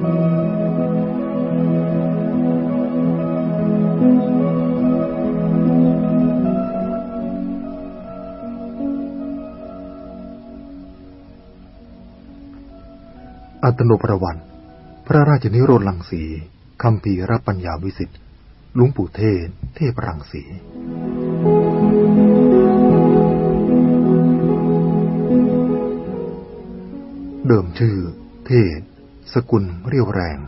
อัตโนประวัน พระราชนิโรธลังสีคำพีรปัญญาวิสิทธิ์หลวงปู่เทศ เทพรังสีเดิมชื่อ เทศ สกุลเรียวแรง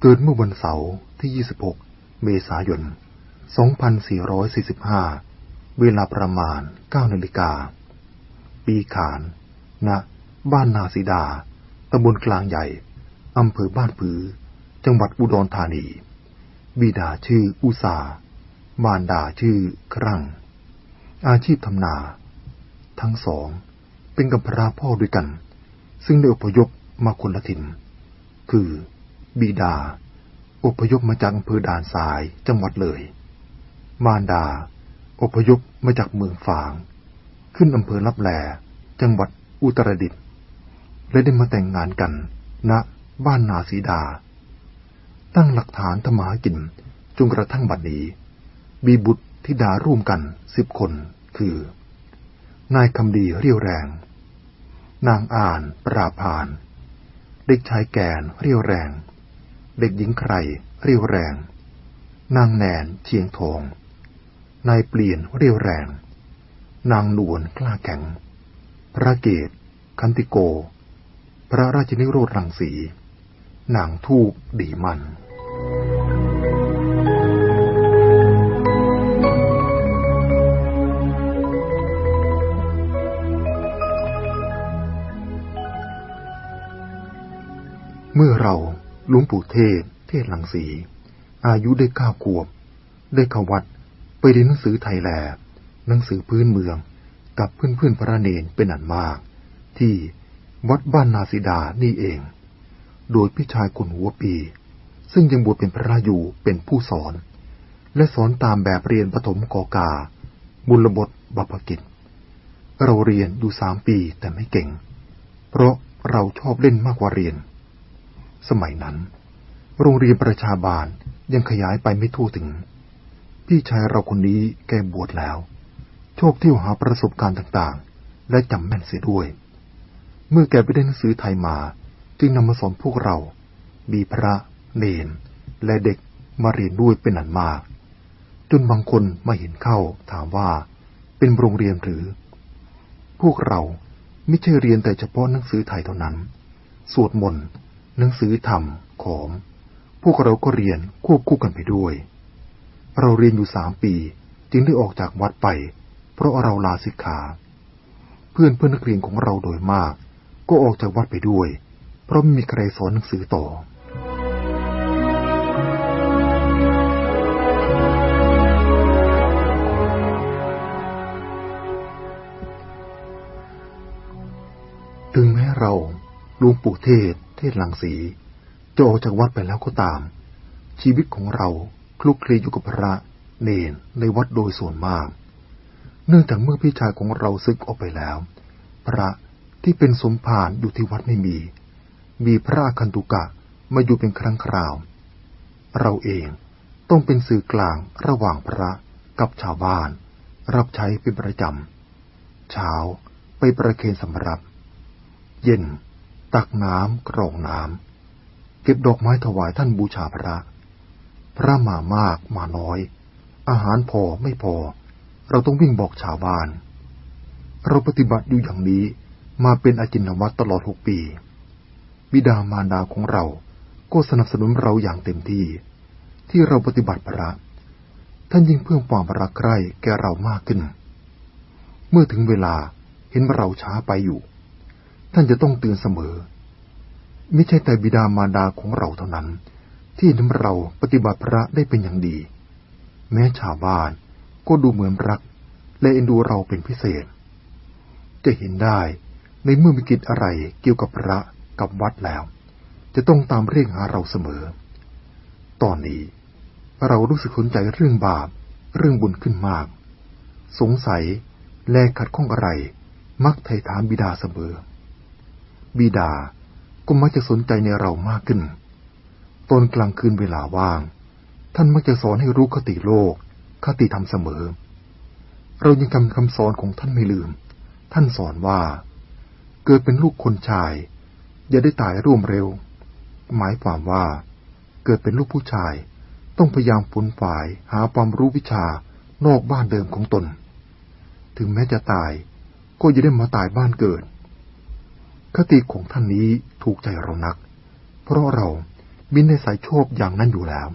เกิดเมื่อวันเสาร์ที่ 26 เมษายน 2445 เวลาประมาณ 9นาฬิกา ปีขาน ณ บ้านนาสีดา ตำบลกลางใหญ่ อำเภอบ้านผือ จังหวัดอุดรธานี บิดาชื่ออุสามารดาชื่อครั่ง อาชีพทำนา ทั้งสองเป็นกับพระพ่อด้วยกัน ซึ่งได้อพยพมาคนละถิ่น คือ บิดา อพยพมาจากอำเภอด่านสายจังหวัดเลย มารดา อพยพมาจากเมืองฝาง ขึ้นอำเภอลับแล จังหวัดอุตรดิตถ์และได้มาแต่งงานกันณบ้านนาสีดา ตั้งหลักฐานธรรมากินจนกระทั่งบัดนี้มีบุตรธิดาร่วมกันสิบคน คือ นายคำดีเรียวแรง นางอ่านปราพาน เด็กชายแกนเรียวแรง เด็กหญิงใครเรียวแรง นางแนนเชียงทอง นายเปลี่ยนเรียวแรง นางนวลกล้าแข็ง พระเกต คันติโก พระราชนิโรธรังสี นางทูบดีมัน เมื่อเราหลวงปู่เทศ เทศหลังสี อายุได้เก้าขวบ ได้เขวัดไปเรียนหนังสือไทยแลหนังสือพื้นเมืองกับเพื่อนๆพระเนนเป็นอันมาก ที่วัดบ้านนาสีดานี่เอง โดยพี่ชายคนหัวปี ซึ่งยังบวชเป็นพระอยู่เป็นผู้สอน และสอนตามแบบเรียนปฐมกอกา บุญบทบัพกิจ เราเรียนอยู่สามปีแต่ไม่เก่ง เพราะเราชอบเล่นมากกว่าเรียน สมัยนั้น โรงเรียนประชาบาลยังขยายไปไม่ทั่วถึง พี่ชายเราคนนี้แกบวชแล้ว โชคที่หาประสบการณ์ต่างๆ และจำแม่นเสียด้วย เมื่อแกไปได้หนังสือไทยมา จึงนำมาสอนพวกเรา มีพระ เนน และเด็กมาเรียนด้วยเป็นอันมาก จนบางคนมาเห็นเข้าถามว่า เป็นโรงเรียนหรือ พวกเราไม่ใช่เรียนแต่เฉพาะหนังสือไทยเท่านั้น สวดมนต์ หนังสือธรรมขอมพวกเราก็เรียนควบคู่กันไปด้วย เราเรียนอยู่สามปี จึงได้ออกจากวัดไป เพราะเราลาสิกขา เพื่อนเพื่อนนักเรียนของเราโดยมาก ก็ออกจากวัดไปด้วย เพราะไม่มีใครสอนหนังสือต่อถึงแม้เรา ลวงปู่เทศ เทศหลังสีจะออกจากวัดไปแล้วก็ตาม ชีวิตของเราคลุกคลีอยู่กับพระเนนในวัดโดยส่วนมาก เนื่องจากเมื่อพี่ชายของเราซึกออกไปแล้ว พระที่เป็นสมภารอยู่ที่วัดไม่มี มีพระคันตุกะมาอยู่เป็นครั้งคราว เราเองต้องเป็นสื่อกลางระหว่างพระกับชาวบ้าน รับใช้เป็นประจำ เช้าไปประเคนสำรับ เย็น ตักน้ำกรองน้ำเก็บดอกไม้ถวายท่านบูชาพระ พระมามากมาน้อย อาหารพอไม่พอ เราต้องวิ่งบอกชาวบ้าน เราปฏิบัติอยู่อย่างนี้มาเป็นอาจินวัตตลอดหกปี บิดามารดาของเราก็สนับสนุนเราอย่างเต็มที่ ที่เราปฏิบัติพระท่านยิ่งเพิ่มความรักใคร่แก่เรามากขึ้น เมื่อถึงเวลาเห็นเราช้าไปอยู่ ท่านจะต้องเตือนเสมอ ไม่ใช่แต่บิดามารดาของเราเท่านั้น ที่ทำเราปฏิบัติพระได้เป็นอย่างดี แม้ชาวบ้านก็ดูเหมือนรัก และเอ็นดูเราเป็นพิเศษ จะเห็นได้ในเมื่อมีกิจอะไรเกี่ยวกับพระกับวัดแล้ว จะต้องตามเรียกหาเราเสมอ ตอนนี้ เรารู้สึกสนใจเรื่องบาปเรื่องบุญขึ้นมาก สงสัยแลขัดข้องอะไร มักไถ่ถามบิดาเสมอ บิดาก็มักจะสนใจในเรามากขึ้น ตอนกลางคืนเวลาว่าง ท่านมักจะสอนให้รู้คติโลก คติธรรมเสมอ เรายังจำคำสอนของท่านไม่ลืม ท่านสอนว่า เกิดเป็นลูกคนชาย อย่าได้ตายร่วมเร็ว หมายความว่า เกิดเป็นลูกผู้ชาย ต้องพยายามฝนฝ่ายหาความรู้วิชานอกบ้านเดิมของตน ถึงแม้จะตาย ก็อย่าได้มาตายบ้านเกิด คติของท่านนี้ถูกใจเรานัก เพราะเรามีในสายโชคอย่างนั้นอยู่แล้ว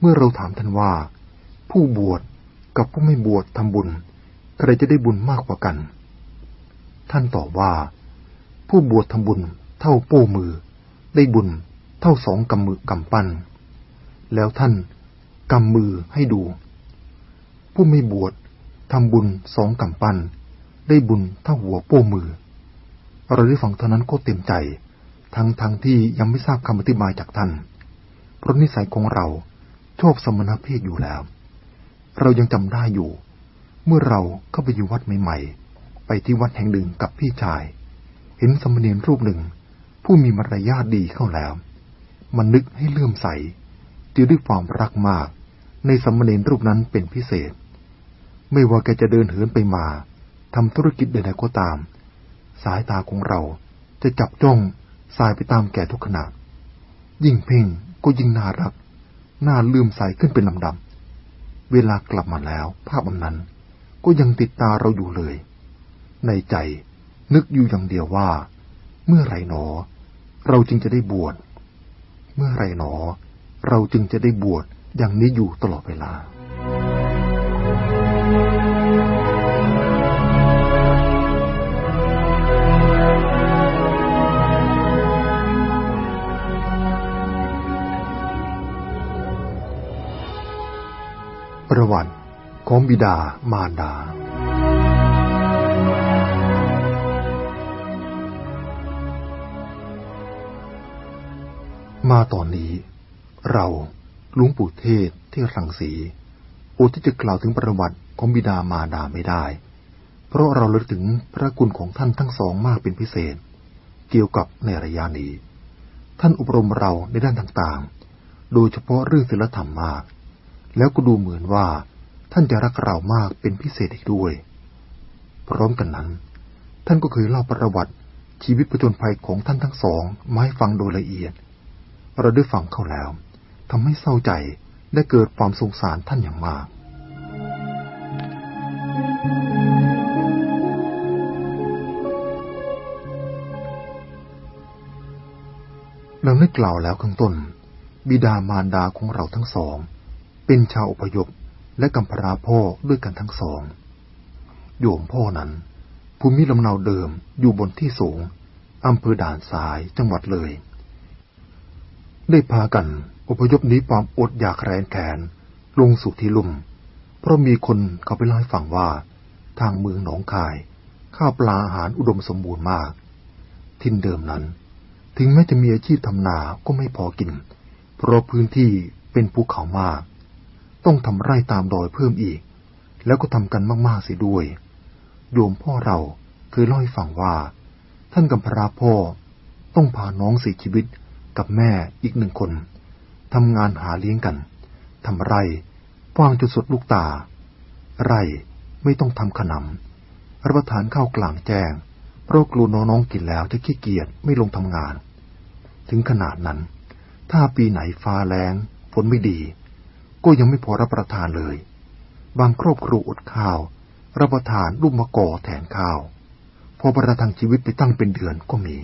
เมื่อเราถามท่านว่า ผู้บวชกับผู้ไม่บวชทำบุญ ใครจะได้บุญมากกว่ากัน ท่านตอบว่า ผู้บวชทำบุญเท่าโป้มือ ได้บุญเท่าสองกำมือกำปั้น แล้วท่านกำมือให้ดู ผู้ไม่บวชทำบุญสองกำปั้น ได้บุญเท่าหัวโป้มือ เราได้ฟังเท่านั้นก็เต็มใจ ทั้งทั้งที่ยังไม่ทราบคำอธิบายจากท่าน เพราะนิสัยของเราชอบสมณเพศอยู่แล้ว เรายังจำได้อยู่ เมื่อเราเข้าไปอยู่วัดใหม่ๆ ไปที่วัดแห่งหนึ่งกับพี่ชาย เห็นสมณีนรูปหนึ่ง ผู้มีมารยาทดีเข้าแล้ว มันนึกให้เลื่อมใสจือด้วยความรักมาก ในสมณีนรูปนั้นเป็นพิเศษ ไม่ว่าแกจะเดินเหินไปมาทำธุรกิจใดๆก็ตาม สายตาของเราจะจับจ้องสายไปตามแก่ทุกขณะ ยิ่งเพ่งก็ยิ่งน่ารัก น่าลืมใสขึ้นเป็นลำดับ เวลากลับมาแล้ว ภาพอันนั้นก็ยังติดตาเราอยู่เลย ในใจนึกอยู่อย่างเดียวว่า เมื่อไรหนอ เราจึงจะได้บวช เมื่อไรหนอ เราจึงจะได้บวชอย่างนี้อยู่ตลอดเวลา ประวัติของบิดามารดา มาตอนนี้ เราลุงปู่เทศที่รังสีอดที่จะกล่าวถึงประวัติของบิดามารดาไม่ได้ เพราะเราเลือกถึงพระคุณของท่านทั้งสองมากเป็นพิเศษ เกี่ยวกับในระยะนี้ ท่านอบรมเราในด้านต่างๆ โดยเฉพาะเรื่องศีลธรรมมาก แล้วก็ดูเหมือนว่าท่านจะรักเรามากเป็นพิเศษอีกด้วย พร้อมกันนั้น ท่านก็เคยเล่าประวัติชีวิตประจนภัยของท่านทั้งสองมาให้ฟังโดยละเอียด เราได้ฟังเข้าแล้วทำให้เศร้าใจได้เกิดความสงสารท่านอย่างมากเราได้กล่าวแล้วข้างต้น บิดามารดาของเราทั้งสอง เป็นชาวอพยพและกำพร้าพ่อด้วยกันทั้งสอง โยมพ่อนั้น ภูมิลำเนาเดิมอยู่บนที่สูงอำเภอด่านสายจังหวัดเลย ได้พากันอพยพนี้ความอดอยากแรงแขนลงสู่ที่ลุ่ม เพราะมีคนเขาไปเล่าให้ฟังว่า ทางเมืองหนองคาย ข้าวปลาอาหารอุดมสมบูรณ์มาก ทินเดิมนั้น ถึงแม้จะมีอาชีพทำนาก็ไม่พอกิน เพราะพื้นที่เป็นภูเขามาก ต้องทำไร่ตามดอยเพิ่มอีก แล้วก็ทำกันมากๆเสียด้วย โยมพ่อเราเคยเล่าให้ฟังว่า ท่านกำพราพ่อต้องพาน้องเสียชีวิตกับแม่อีกหนึ่งคนทำงานหาเลี้ยงกันทำไร่กว้างจนสุดลูกตา ไร่ไม่ต้องทำขนำรับประทานข้าวกลางแจ้งเพราะกลัวน้องๆกินแล้วจะขี้เกียจไม่ลงทำงาน ถึงขนาดนั้น ถ้าปีไหนฟ้าแรงฝนไม่ดี ก็ยังไม่พอรับประทานเลย บางครอบครัวอดข้าว รับประทานลูกมะกอแทนข้าว พอประทังชีวิตไปตั้งเป็นเดือนก็มี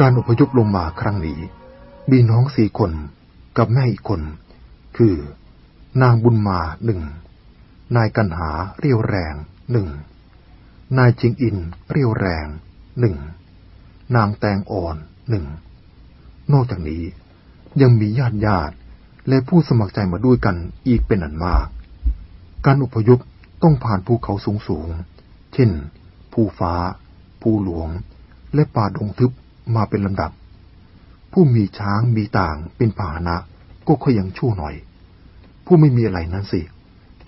การอพยพลงมาครั้งนี้มีน้องสี่คนกับแม่อีกคน คือ นางบุญมาหนึ่ง นายกันหาเรียวแรงหนึ่งนายจิงอินเรียวแรงหนึ่งนางแตงอ่อนหนึ่งนอกจากนี้ยังมีญาติญาติและผู้สมัครใจมาด้วยกันอีกเป็นอันมาก การอพยพต้องผ่านภูเขาสูงสูง เช่น ภูฟ้า ภูหลวง และป่าดงทึบมาเป็นลำดับ ผู้มีช้างมีต่างเป็นพาหนะก็ค่อยยังชั่วหน่อย ผู้ไม่มีอะไรนั้นสิ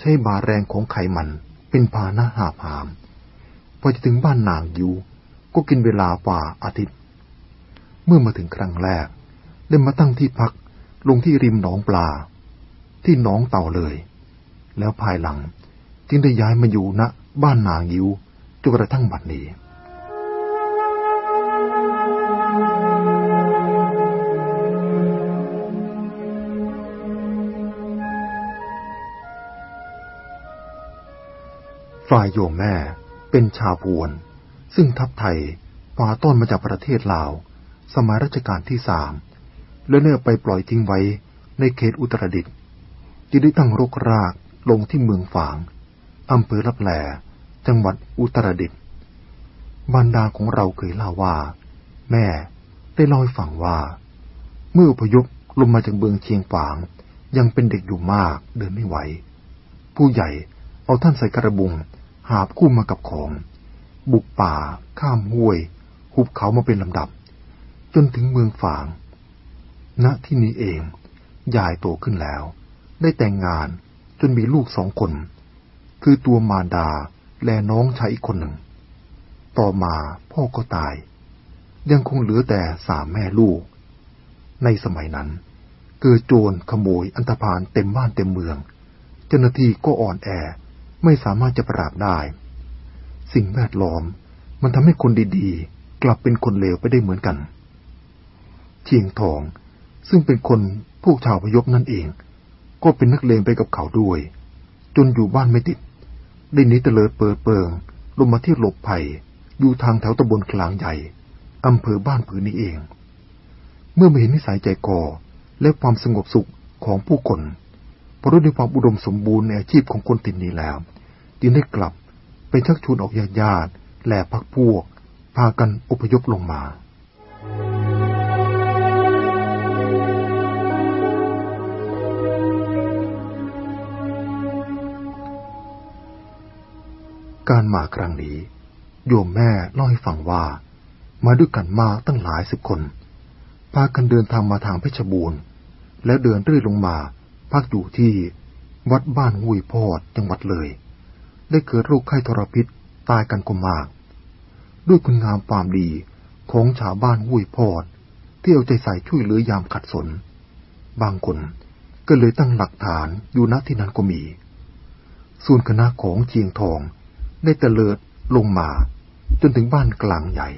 ใช้บาแรงของไขมันเป็นพาหนะหาผาม พอจะถึงบ้านนางยูก็กินเวลากว่าอาทิตย์ เมื่อมาถึงครั้งแรกได้มาตั้งที่พักลงที่ริมหนองปลา ที่หนองเต่าเลย แล้วภายหลังจึงได้ย้ายมาอยู่ณบ้านนางยิวจนกระทั่งบัดนี้ ฝ่ายโยมแม่เป็นชาวพวน ซึ่งทัพไทยป่าต้นมาจากประเทศลาว สมัยรัชกาลที่สามและเนื่อไปปล่อยทิ้งไว้ในเขตอุตรดิตถ์จึงได้ตั้งรกรากลงที่เมืองฝางอำเภอรับแลจังหวัดอุตรดิตถ์บรรดาของเราเคยเล่าว่า แม่ได้เล่าให้ฟังว่า เมื่อพยพลงมาจากเมืองเชียงฝาง ยังเป็นเด็กอยู่มากเดินไม่ไหว ผู้ใหญ่เอาท่านใส่กระบุง หาบคู่มากับของ บุกป่า ข้ามห้วย หุบเขามาเป็นลำดับ จนถึงเมืองฝาง ณที่นี้เอง ยายโตขึ้นแล้ว ได้แต่งงานจนมีลูกสองคน คือตัวมารดาและน้องชายอีกคนหนึ่ง ต่อมาพ่อก็ตาย ยังคงเหลือแต่สามแม่ลูก ในสมัยนั้น เกิดโจรขโมยอันธพาลเต็มบ้านเต็มเมือง เจ้าหน้าที่ก็อ่อนแอ ไม่สามารถจะปราบได้ สิ่งแวดล้อมมันทำให้คนดีๆ กลับเป็นคนเลวไปได้เหมือนกัน เชียงทองซึ่งเป็นคนพวกชาวพยพนั่นเอง ก็เป็นนักเลงไปกับเขาด้วย จนอยู่บ้านไม่ติด ได้นิเตลิดเปิดเปิงลงมาที่หลบภัยอยู่ทางแถวตำบลกลางใหญ่อำเภอบ้านผืนนี้เอง เมื่อมาเห็นนิสัยใจก่อและความสงบสุขของผู้คน พอรู้ในความอุดมสมบูรณ์ในอาชีพของคนตินนี้แล้ว จึงได้กลับไปชักชวนออกญาติญาติและพักพวก พากันอพยพลงมาการมาครั้งนี้ โยมแม่เล่าให้ฟังว่า มาด้วยกันมาตั้งหลายสิบคน พากันเดินทางมาทางเพชรบูรณ์ แล้วเดินเรื่อยลงมา พักอยู่ที่วัดบ้านงุยพอดจังหวัดเลย ได้เกิดโรคไข้ทรพิษตายกันก็มาก ด้วยคุณงามความดีของชาวบ้านงุยพอด ที่เอาใจใส่ช่วยเหลือยามขัดสน บางคนก็เลยตั้งหลักฐานอยู่ณที่นั้นก็มี ส่วนคณะของเชียงทองได้เตลิดลงมาจนถึงบ้านกลางใหญ่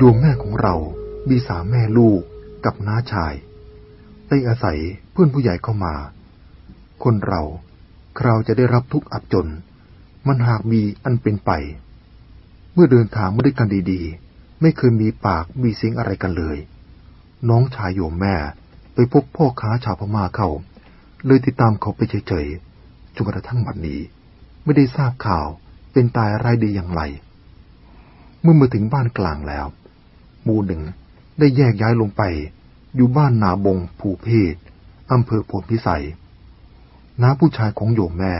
ดวงแม่ของเรามีสามแม่ลูกกับน้าชาย ได้อาศัยเพื่อนผู้ใหญ่เข้ามา คนเราคราวจะได้รับทุกข์อับจน มันหากมีอันเป็นไป เมื่อเดินทางมาด้วยกันดีๆ ไม่เคยมีปากมีเสียงอะไรกันเลย น้องชายโยมแม่ไปพบพ่อค้าชาวพม่าเขาเลยติดตามเขาไปเฉยๆจนกระทั่งวันนี้ ไม่ได้ทราบข่าวเป็นตายอะไรดีอย่างไร เมื่อมาถึงบ้านกลางแล้ว หมู่หนึ่งได้แยกย้ายลงไป อยู่บ้านนาบงผูเพศอำเภอพธิพิสัย น้าผู้ชายของโยมแม่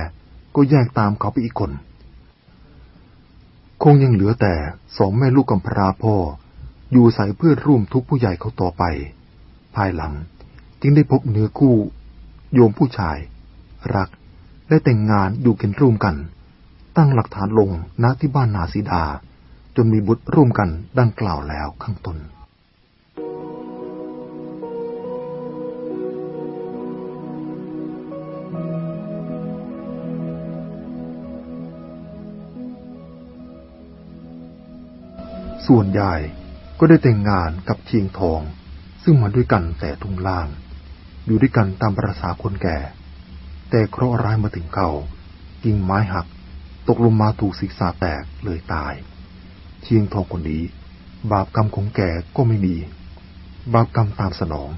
ก็แยกตามเขาไปอีกคน คงยังเหลือแต่สองแม่ลูกกำพร้าพ่อ อยู่ใส่เพื่อร่วมทุกผู้ใหญ่เขาต่อไป ภายหลังจึงได้พบเนื้อคู่ โยมผู้ชาย รักและแต่งงานอยู่กันร่วมกัน ตั้งหลักฐานลงณที่บ้านนาสีดา จนมีบุตรร่วมกันดังกล่าวแล้วข้างต้นส่วนยายก็ได้แต่งงานกับเชียงทอง ซึ่งมาด้วยกันแต่ทุ่งล่าง อยู่ด้วยกันตามประษาคนแก่ แต่เคราะห์ร้ายมาถึงเขากิ่งไม้หัก ตกลงมาถูกศีรษะแตกเลยตาย เชียงทองคนนี้ บาปกรรมของแกก็ไม่มี บาปกรรมตามสนอง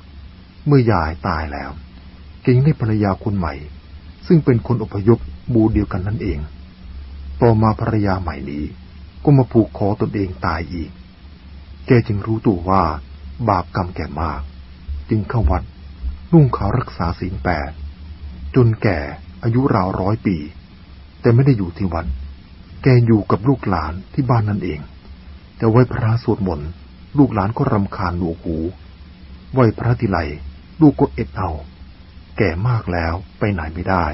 เมื่อยายตายแล้ว เก่งได้ภรรยาคนใหม่ ซึ่งเป็นคนอพยพบูเดียวกันนั่นเอง ต่อมาภรรยาใหม่นี้ ก็มาผูกคอตนเองตายอีก แกจึงรู้ตัวว่า บาปกรรมแก่มาก จึงเข้าวัดนุ่งขาวรักษาศีลแปดจนแก่อายุราวร้อยปี แต่ไม่ได้อยู่ที่วัดแกอยู่กับลูกหลานที่บ้านนั่นเอง แต่ไหวพระสวดมนต์ลูกหลานก็รำคาญหนวกหูไหวพระทีไรลูกก็เอ็ดเอา แก่มากแล้วไปไหนไม่ได้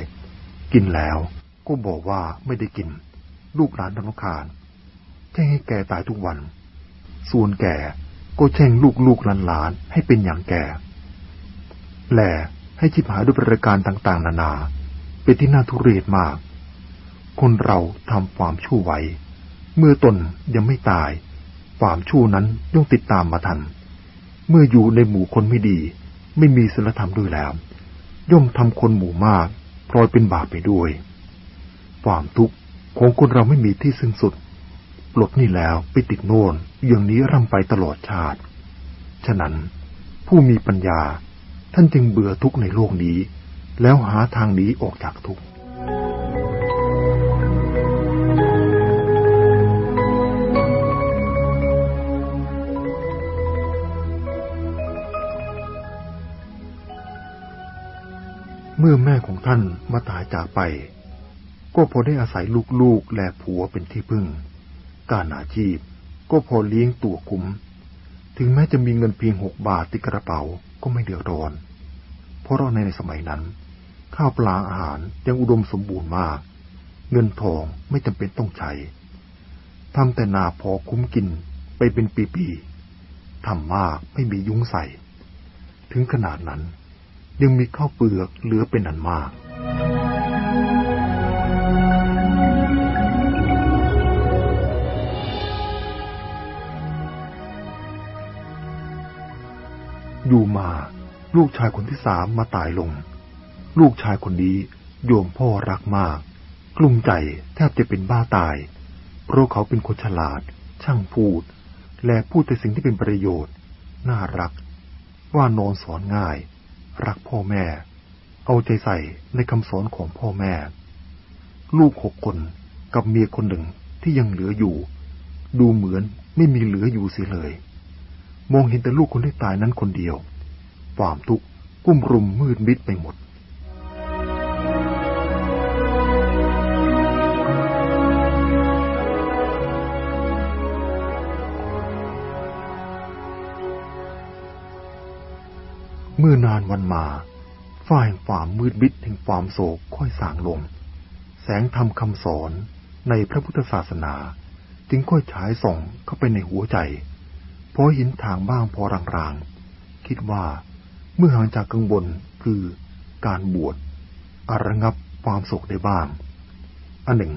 กินแล้วก็บอกว่าไม่ได้กิน ลูกหลานรำคาญแช่งให้แก่ตายทุกวัน ส่วนแก่ก็แช่งลูกลูกหลานหลานให้เป็นอย่างแก่ แหลให้ชิบหายด้วยประการต่างๆ นานา เป็นที่น่าทุเรศมาก คนเราทำความชั่วไว้ เมื่อตนยังไม่ตาย ความชั่วนั้นย่อมติดตามมาทัน เมื่ออยู่ในหมู่คนไม่ดี ไม่มีศีลธรรมด้วยแล้ว ย่อมทำคนหมู่มากพลอยเป็นบาปไปด้วย ความทุกข์ของคนเราไม่มีที่สิ้นสุด ปลดนี่แล้วไปติดโน่นอย่างนี้ร่ำไปตลอดชาติ ฉะนั้นผู้มีปัญญาท่านจึงเบื่อทุกข์ในโลกนี้ แล้วหาทางหนีออกจากทุกข์ เมื่อแม่ของท่านมาตายจากไป ก็พอได้อาศัยลูกๆและผัวเป็นที่พึ่ง การอาชีพก็พอเลี้ยงตัวคุ้ม ถึงแม้จะมีเงินเพียงหกบาทติดกระเป๋าก็ไม่เดือดร้อน เพราะเราในสมัยนั้น ข้าวปลาอาหารยังอุดมสมบูรณ์มาก เงินทองไม่จำเป็นต้องใช้ทำแต่นาพอคุ้มกินไปเป็นปีๆทำมากไม่มียุ้งใส่ ถึงขนาดนั้น ยังมีข้าวเปลือกเหลือเป็นอันมาก อยู่มา ลูกชายคนที่สามมาตายลง ลูกชายคนนี้โยมพ่อรักมาก กลุ้มใจแทบจะเป็นบ้าตาย เพราะเขาเป็นคนฉลาด ช่างพูด และพูดแต่สิ่งที่เป็นประโยชน์ น่ารัก ว่านอนสอนง่าย รักพ่อแม่ เอาใจใส่ในคำสอนของพ่อแม่ ลูกหกคนกับเมียคนหนึ่งที่ยังเหลืออยู่ ดูเหมือนไม่มีเหลืออยู่เสียเลย มองเห็นแต่ลูกคนที่ตายนั้นคนเดียว ความทุกข์กุ้มรุมมืดมิดไปหมด เมื่อนานวันมาฝ่ายความมืดมิดแห่งความโศกค่อยสางลง แสงธรรมคำสอนในพระพุทธศาสนา จึงค่อยฉายส่องเข้าไปในหัวใจพอเห็นทางบ้างพอรางๆ คิดว่าเมื่อห่างจากกังวลคือการบวชอาระงับความโศกได้บ้าง อันหนึ่ง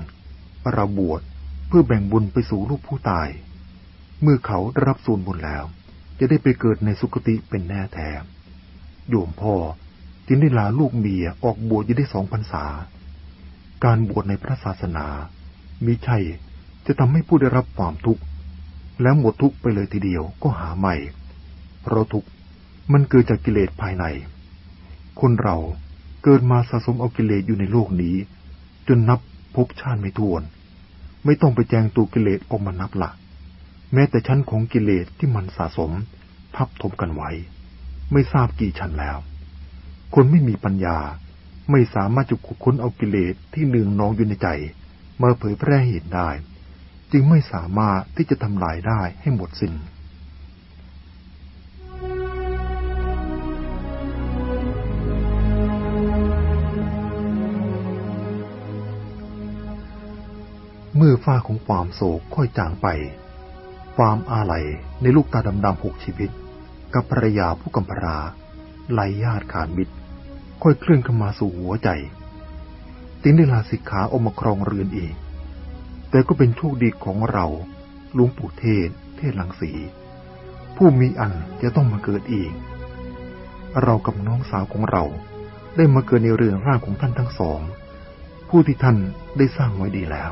เราบวชเพื่อแบ่งบุญไปสู่ลูกผู้ตาย เมื่อเขาได้รับส่วนบุญแล้ว จะได้ไปเกิดในสุคติเป็นแน่แท้ โยมพ่อจึงได้ลาลูกเมียออกบวชยังได้สองพรรษา การบวชในพระศาสนามิใช่จะทำให้ผู้ได้รับความทุกข์ แล้วหมดทุกข์ไปเลยทีเดียวก็หาใหม่ เพราะทุกข์มันเกิดจากกิเลสภายใน คนเราเกิดมาสะสมเอากิเลสอยู่ในโลกนี้ จนนับพบชาติไม่ทวน ไม่ต้องไปแจงตัวกิเลสออกมานับละแม้แต่ชั้นของกิเลสที่มันสะสม ทับถมกันไว้ ไม่ทราบกี่ชั้นแล้ว คนไม่มีปัญญาไม่สามารถจะขุดค้นเอากิเลสที่หนึ่งนองอยู่ในใจ มาเผยแพร่เห็นได้ จึงไม่สามารถที่จะทำลายได้ให้หมดสิน้นเมื่อฝ้าของความโศกค่อยจางไป ความอาลัยในลูกตาดำๆหกชีวิต กับภรรยาผู้กำพราไล่ญาติขาดมิตร ค่อยเคลื่อนเข้ามาสู่หัวใจจึงได้ลาสิกขาออกมาครองเรือนเอง แต่ก็เป็นโชคดีของเราลุงปู่เทศ เทศลังสี ผู้มีอันจะต้องมาเกิดเองเรากับน้องสาวของเราได้มาเกิดในเรือนร่างของท่านทั้งสอง ผู้ที่ท่านได้สร้างไว้ดีแล้ว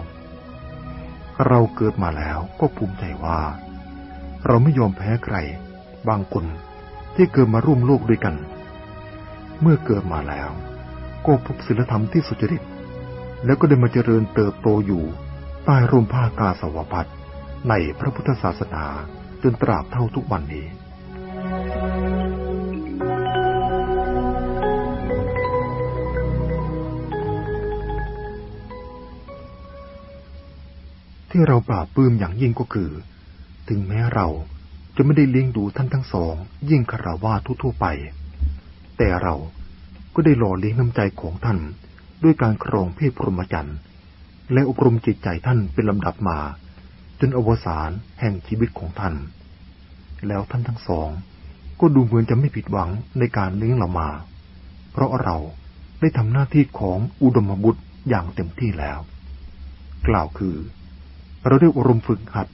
เราเกิดมาแล้วก็ภูมิใจว่า เราไม่ยอมแพ้ใคร บางคนที่เกิดมาร่วมโลกด้วยกัน เมื่อเกิดมาแล้ว ก็พบศีลธรรมที่สุจริต แล้วก็ได้มาเจริญเติบโตอยู่ใต้ร่มผ้ากาสาวพัดในพระพุทธศาสนาจนตราบเท่าทุกวันนี้ ที่เราปราบปลื้มอย่างยิ่งก็คือ ถึงแม้เรา จะไม่ได้เลี้ยงดูท่านทั้งสอง ยิ่งคารวาทั่วๆไป แต่เราก็ได้หล่อเลี้ยงน้ำใจของท่านด้วยการครองเพศพรหมจรรย์และอบรมจิตใจท่านเป็นลำดับมา จนอวสานแห่งชีวิตของท่าน แล้วท่านทั้งสอง ก็ดูเหมือนจะไม่ผิดหวังในการเลี้ยงเรามา เพราะเราได้ทำหน้าที่ของอุดมบุตรอย่างเต็มที่แล้ว กล่าวคือ เราได้อบรมฝึกหัด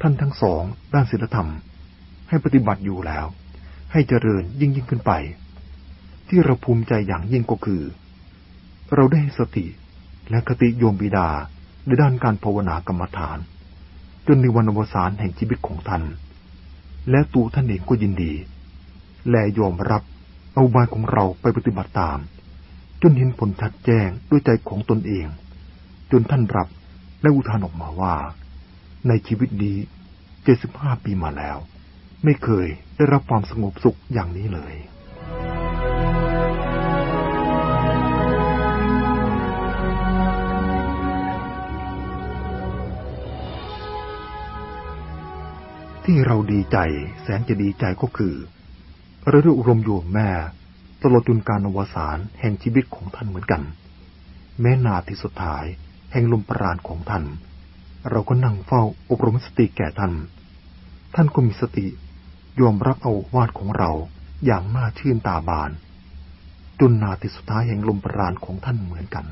ท่านทั้งสอง ด้านศีลธรรม ให้ปฏิบัติอยู่แล้ว ให้เจริญยิ่งยิ่งขึ้นไป ที่เราภูมิใจอย่างยิ่งก็คือ เราได้สติและคติโยมบิดาในด้านการภาวนากรรมฐาน จนในวันอวสานแห่งชีวิตของท่าน และตัวท่านเองก็ยินดี และยอมรับเอาบายของเราไปปฏิบัติตาม จนเห็นผลชัดแจ้งด้วยใจของตนเอง จนท่านรับและอุทานออกมาว่า ในชีวิตนี้เจ็ดสิบห้าปีมาแล้ว ไม่เคยได้รับความสงบสุขอย่างนี้เลย ที่เราดีใจแสนจะดีใจก็คือราได้อบรมโยมแม่ตลอดจนการอวสานแห่งชีวิตของท่านเหมือนกัน แม้นาทีสุดท้ายแห่งลมปราณของท่าน เราก็นั่งเฝ้าอบรมสติแก่ท่าน ท่านก็มีสติยอมรับเอาวาดของเราอย่างน่าชื่นตาบาน จนนาทีสุดท้ายแห่งลมปราณของท่านเหมือนกัน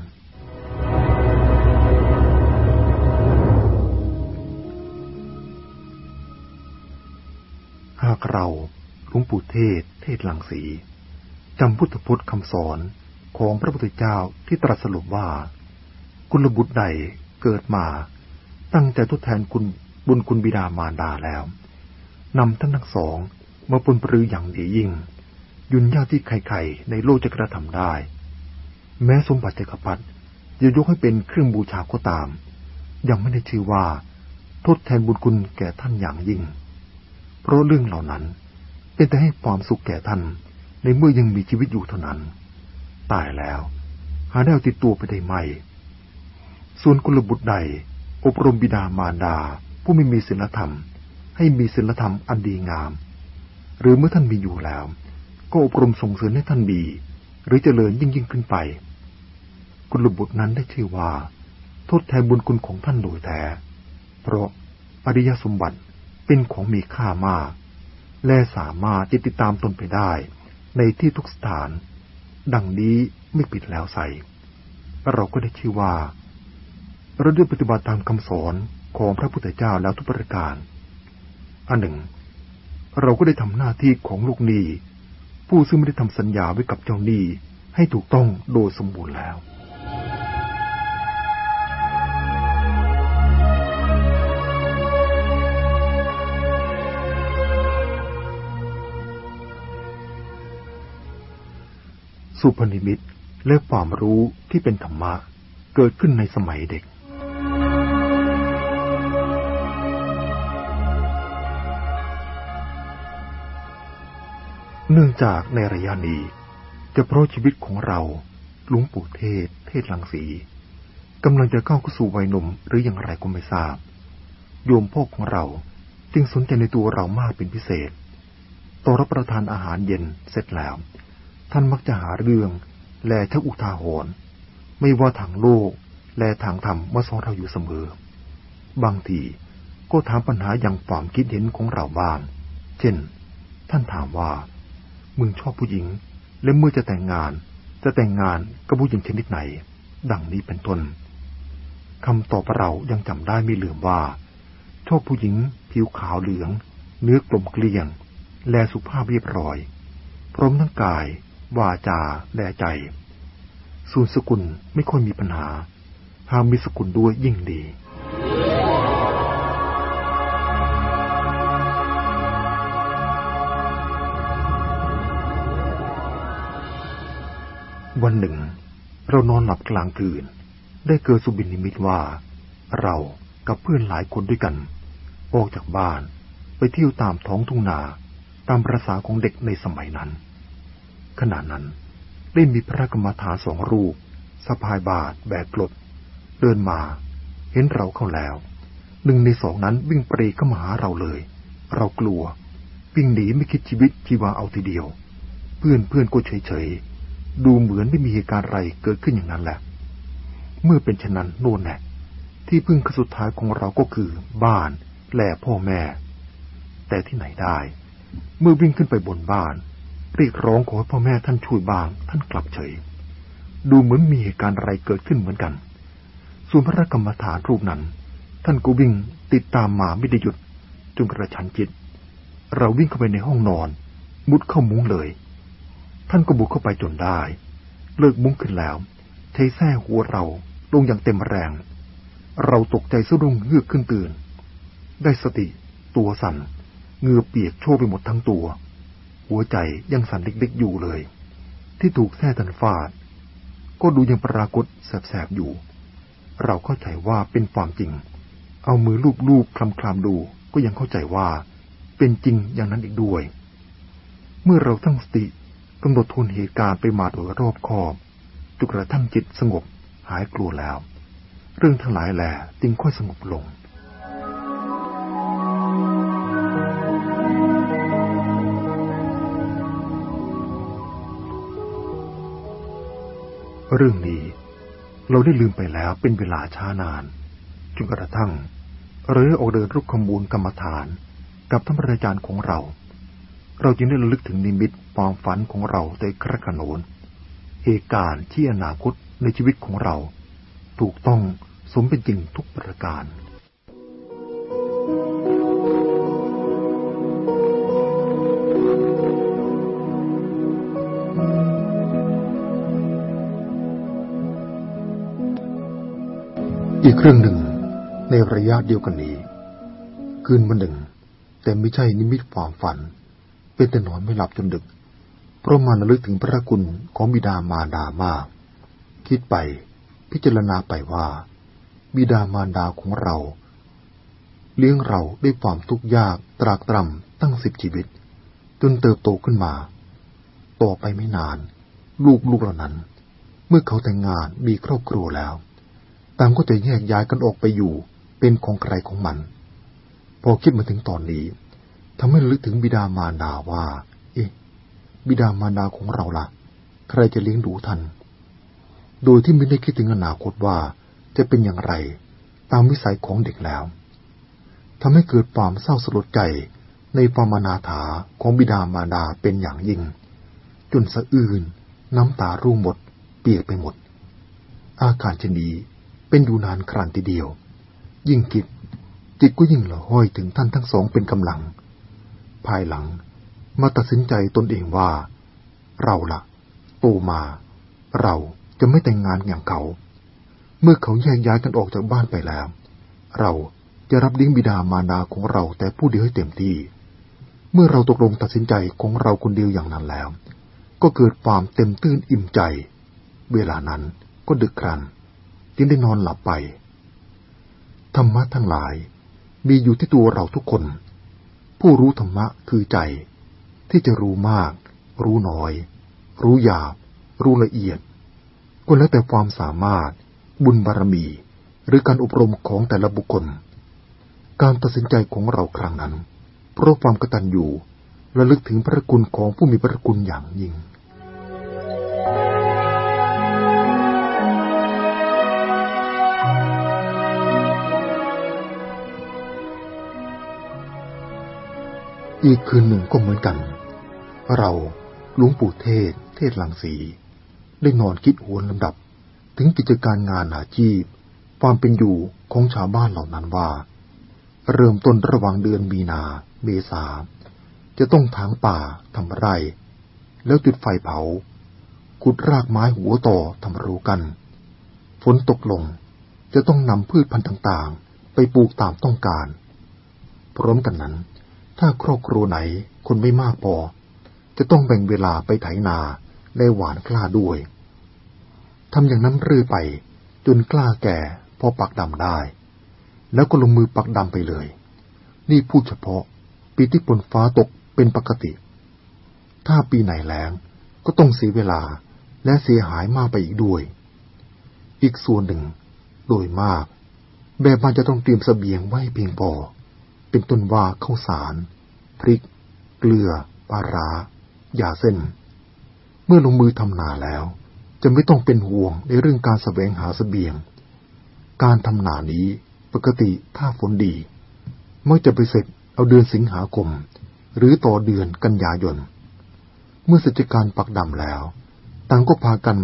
หากเราหลวงปู่เทศ เทศหลังสีจำพุทธพจน์คำสอนของพระพุทธเจ้าที่ตรัสสรุปว่า กุลบุตรใดเกิดมา ตั้งใจทดแทนคุณบุญคุณบิดามารดาแล้วนำท่านทั้งสองมาปนปรืออย่างดียิ่ง ยุนยากที่ใครๆในโลกจะกระทำได้ แม้สมบัติจักรพรรดิจะยกให้เป็นเครื่องบูชาก็ตาม ยังไม่ได้ชื่อว่า ทดแทนบุญคุณแก่ท่านอย่างยิ่ง เพราะเรื่องเหล่านั้นเป็นแต่ให้ความสุขแก่ท่าน ในเมื่อยังมีชีวิตอยู่เท่านั้น ตายแล้ว หาได้ติดตัวไปได้ไหม ส่วนกุลบุตรใด อบรมบิดามารดา ผู้ไม่มีศีลธรรม ให้มีศีลธรรมอันดีงาม หรือเมื่อท่านมีอยู่แล้ว ก็อบรมส่งเสริมให้ท่านมีหรือเจริญยิ่งยิ่งขึ้นไปกุลบุตรนั้นได้ชื่อว่า ทดแทนบุญคุณของท่านโดยแท้ เพราะอริยสมบัติเป็นของมีค่ามาก และสามารถจะติดตามตนไปได้ ในที่ทุกสถาน ดังนี้ไม่ปิดแล้วใส่เราก็ได้ชื่อว่า เราได้ปฏิบัติตามคำสอนของพระพุทธเจ้าแล้วทุกประการ อันหนึ่ง เราก็ได้ทำหน้าที่ของลูกหนี้ ผู้ซึ่งไม่ได้ทำสัญญาไว้กับเจ้าหนี้ให้ถูกต้องโดยสมบูรณ์แล้วสุพนิมิตและความรู้ที่เป็นธรรมะเกิดขึ้นในสมัยเด็ก เนื่องจากในระยะนี้จะเพราะชีวิตของเราหลวงปู่เทศ เทศลังสีกำลังจะเข้าสู่วัยหนุ่มหรืออย่างไรก็ไม่ทราบ โยมพ่อของเราจึงสนใจในตัวเรามากเป็นพิเศษต่อรับประทานอาหารเย็นเสร็จแล้ว ท่านมักจะหาเรื่อง แลชักอุทาหรณ์ไม่ว่าทางโลก และทางธรรมมาสอนเราอยู่เสมอ บางทีก็ถามปัญหาอย่างความคิดเห็นของเราบ้าง เช่น ท่านถามว่า มึงชอบผู้หญิง และเมื่อจะแต่งงาน จะแต่งงานกับผู้หญิงชนิดไหน ดังนี้เป็นต้นคำตอบเรายังจำได้ไม่ลืมว่า ชอบผู้หญิง ผิวขาวเหลือง เนื้อกลมเกลี้ยง และสุภาพเรียบร้อย พร้อมทั้งกาย วาจา และใจ ส่วนสกุลไม่ค่อยมีปัญหา หากมีสกุลด้วยยิ่งดี วันหนึ่ง เรานอนหลับกลางคืน ได้เกิดสุบินนิมิตว่า เรากับเพื่อนหลายคนด้วยกัน ออกจากบ้านไปเที่ยวตามท้องทุ่งนาตามประษาของเด็กในสมัยนั้น ขณะนั้นได้มีพระกรรมฐานสองรูปสะพายบาทแบกกลดเดินมา เห็นเราเข้าแล้ว หนึ่งในสองนั้นวิ่งปรีเข้ามาหาเราเลย เรากลัว วิ่งหนีไม่คิดชีวิตชีวาเอาทีเดียว เพื่อนเพื่อนก็เฉยเฉย ดูเหมือนไม่มีเหตุการณ์อะไรเกิดขึ้นอย่างนั้นแหละ เมื่อเป็นเช่นนั้นโน่นแน่ที่พึ่งขั้สุดท้ายของเราก็คือบ้านและพ่อแม่ แต่ที่ไหนได้ เมื่อวิ่งขึ้นไปบนบ้านเรียกร้องขอให้พ่อแม่ท่านช่วยบาง ท่านกลับเฉย ดูเหมือนมีเหตุการณ์อะไรเกิดขึ้นเหมือนกัน ส่วนพระกรรมฐานรูปนั้น ท่านก็วิ่งติดตามมาไม่ได้หยุดจนกระชันจิต เราวิ่งเข้าไปในห้องนอน มุดเข้ามุ้งเลย ท่านก็บุกเข้าไปจนได้ เลิกมุ้งขึ้นแล้วใช้แส้หัวเราลงอย่างเต็มแรง เราตกใจสะดุ้งเฮือกขึ้นตื่น ได้สติตัวสั่นเงือเปียกโชกไปหมดทั้งตัว หัวใจยังสั่นเล็กๆอยู่เลย ที่ถูกแท้ทันฟาด ก็ดูยังปรากฏแสบๆอยู่ เราเข้าใจว่าเป็นความจริง เอามือลูบๆคลำๆดูก็ยังเข้าใจว่าเป็นจริงอย่างนั้นอีกด้วย เมื่อเราตั้งสติ กำหนดทนเหตุการณ์ไปมาโดยรอบคอบจนกระทั่งจิตสงบหายกลัวแล้ว เรื่องทั้งหลายแหละจึงค่อยสงบลงเรื่องนี้เราได้ลืมไปแล้วเป็นเวลาช้านานจนกระทั่งเรือออกเดินรุกขมูลกรรมฐานกับท่านพระอาจารย์ของเรา เราจึงได้ระลึกถึงนิมิตความฝันของเราในคระขนนเหตุการณ์ที่อนาคตในชีวิตของเรา ถูกต้องสมเป็นจริงทุกประการอีกเรื่องหนึ่งในระยะเดียวกันนี้ คืนวันหนึ่ง แต่ไม่ใช่นิมิตความฝัน เป็นแต่นอนไม่หลับจนดึก เพราะมันระลึกถึงพระคุณของบิดามารดามาก คิดไปพิจารณาไปว่า บิดามารดาของเรา เลี้ยงเราด้วยความทุกข์ยากตรากตรำตั้งสิบชีวิต จนเติบโตขึ้นมา ต่อไปไม่นาน ลูกลูกเหล่านั้น เมื่อเขาแต่งงานมีครอบครัวแล้วต่างก็จะแยกย้ายกันออกไปอยู่เป็นของใครของมัน พอคิดมาถึงตอนนี้ ทำให้ลึกถึงบิดามารดาว่า เอ๊ะ บิดามารดาของเราละ่ะ ใครจะเลี้ยงดูท่าน โดยที่ไม่ได้คิดถึงอนาคตว่าจะเป็นอย่างไร ตามวิสัยของเด็กแล้วทำให้เกิดความเศร้าสลดใจในปามนาถาของบิดามารดาเป็นอย่างยิ่ง จนสะอื้นน้ำตาร่วงหมด เปียกไปหมด อาการชนีเป็นอยู่นานครานทีเดียว ยิ่งคิดจิตก็ยิ่งละห้อยถึงท่านทั้งสองเป็นกำลัง ภายหลัง มาตัดสินใจตนเองว่า เราละ่ะ โตมา เราจะไม่แต่งงานอย่างเขา เมื่อเขาแยกย้ายกันออกจากบ้านไปแล้ว เราจะรับเลี้ยงบิดามารดาของเราแต่ผู้เดียวให้เต็มที่ เมื่อเราตกลงตัดสินใจของเราคนเดียวอย่างนั้นแล้ว ก็เกิดความเต็มตื้นอิ่มใจ เวลานั้นก็ดึกครันจึงได้นอนหลับไป ธรรมะทั้งหลายมีอยู่ที่ตัวเราทุกคน ผู้รู้ธรรมะคือใจ ที่จะรู้มาก รู้น้อย รู้หยาบ รู้ละเอียดก็แล้วแต่ความสามารถ บุญบารมี หรือการอบรมของแต่ละบุคคล การตัดสินใจของเราครั้งนั้น เพราะความกตัญญูระลึกถึงพระคุณของผู้มีพระคุณอย่างยิ่ง อีกคืนหนึ่งก็เหมือนกัน เราหลวงปู่เทศ เทศลังสี ได้นอนคิดหวนลำดับ ถึงกิจการงานอาชีพ ความเป็นอยู่ของชาวบ้านเหล่านั้นว่า เริ่มต้นระหว่างเดือนมีนา เมษา จะต้องถางป่าทำไร่แล้วจุดไฟเผา ขุดรากไม้หัวต่อทำรูกัน ฝนตกลงจะต้องนำพืชพันธุ์ต่างๆ ไปปลูกตามต้องการ พร้อมกันนั้น ถ้าครอบครัวไหนคนไม่มากพอ จะต้องแบ่งเวลาไปไถนาและหวานกล้าด้วยทำอย่างนั้นเรื่อยไป จนกล้าแก่พอปักดำได้ แล้วก็ลงมือปักดำไปเลย นี่พูดเฉพาะ ปีที่ฝนฟ้าตกเป็นปกติ ถ้าปีไหนแล้งก็ต้องเสียเวลาและเสียหายมากไปอีกด้วย อีกส่วนหนึ่ง โดยมาก แบบมันจะต้องเตรียมสเสบียงไว้เพียงพอ เป็นต้นว่าข้าวสาร พริก เกลือปลาร้ายาเส้น เมื่อลงมือทำนาแล้ว จะไม่ต้องเป็นห่วงในเรื่องการสแสวงหาสเสบียง การทำนานี้ปกติถ้าฝนดีมักจะไปเสร็จเอาเดือนสิงหาคม หรือต่อเดือนกันยายน เมื่อเสร็จการปักดำแล้ว ต่างก็พากัน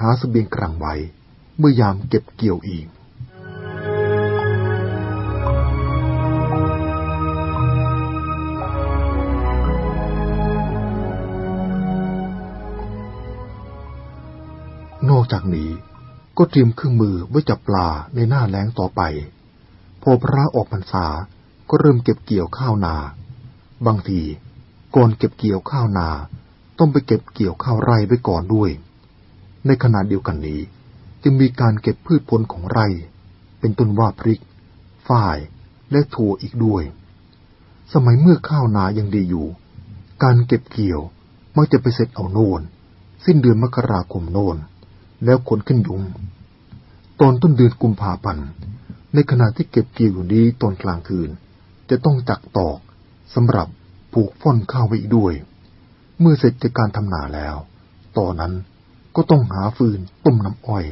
หาสเสบียงกลางไว้เมื่อยามเก็บเกี่ยวอีก อกจากนี้ ก็เตรียมเครื่องมือไว้จับปลาในหน้าแล้งต่อไป พอพระออกพรรษาก็เริ่มเก็บเกี่ยวข้าวนา บางทีก่อนเก็บเกี่ยวข้าวนา ต้องไปเก็บเกี่ยวข้าวไร่ไปก่อนด้วย ในขณะเดียวกันนี้ จึงมีการเก็บพืชผลของไร่ เป็นต้นว่าพริก ฝ้าย และถั่วอีกด้วย สมัยเมื่อข้าวนายังดีอยู่ การเก็บเกี่ยวมักจะไปเสร็จเอาโนนสิ้นเดือนมกราคมโนน แล้วขนขึ้นยุง ตอนต้นเดือนกุมภาพันธ์ ในขณะที่เก็บเกี่ยวอยู่นี้ตอนกลางคืน จะต้องจักตอกสำหรับผูกฟ่อนข้าวไว้อีกด้วย เมื่อเสร็จจากการทำนาแล้ว ตอนนั้นก็ต้องหาฟืนต้มน้ำอ้อย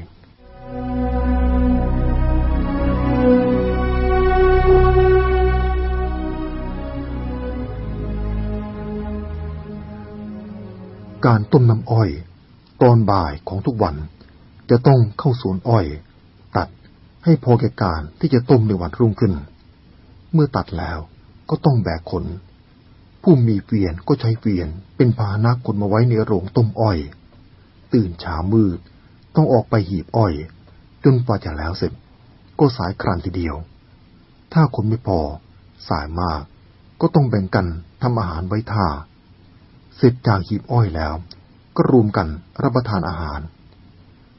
การต้มน้ำอ้อย ตอนบ่ายของทุกวัน จะต้องเข้าสวนอ้อย ตัดให้พอแก่การที่จะต้มในวันรุ่งขึ้น เมื่อตัดแล้วก็ต้องแบกขน ผู้มีเวียนก็ใช้เวียนเป็นพาหนะขนมาไว้ในโรงต้มอ้อย ตื่นเช้ามืดต้องออกไปหีบอ้อย จนกว่าจะแล้วเสร็จ ก็สายครันทีเดียว ถ้าคนไม่พอ สายมากก็ต้องแบ่งกันทำอาหารไว้ท่า เสร็จจากหีบอ้อยแล้ว ก็รวมกันรับประทานอาหาร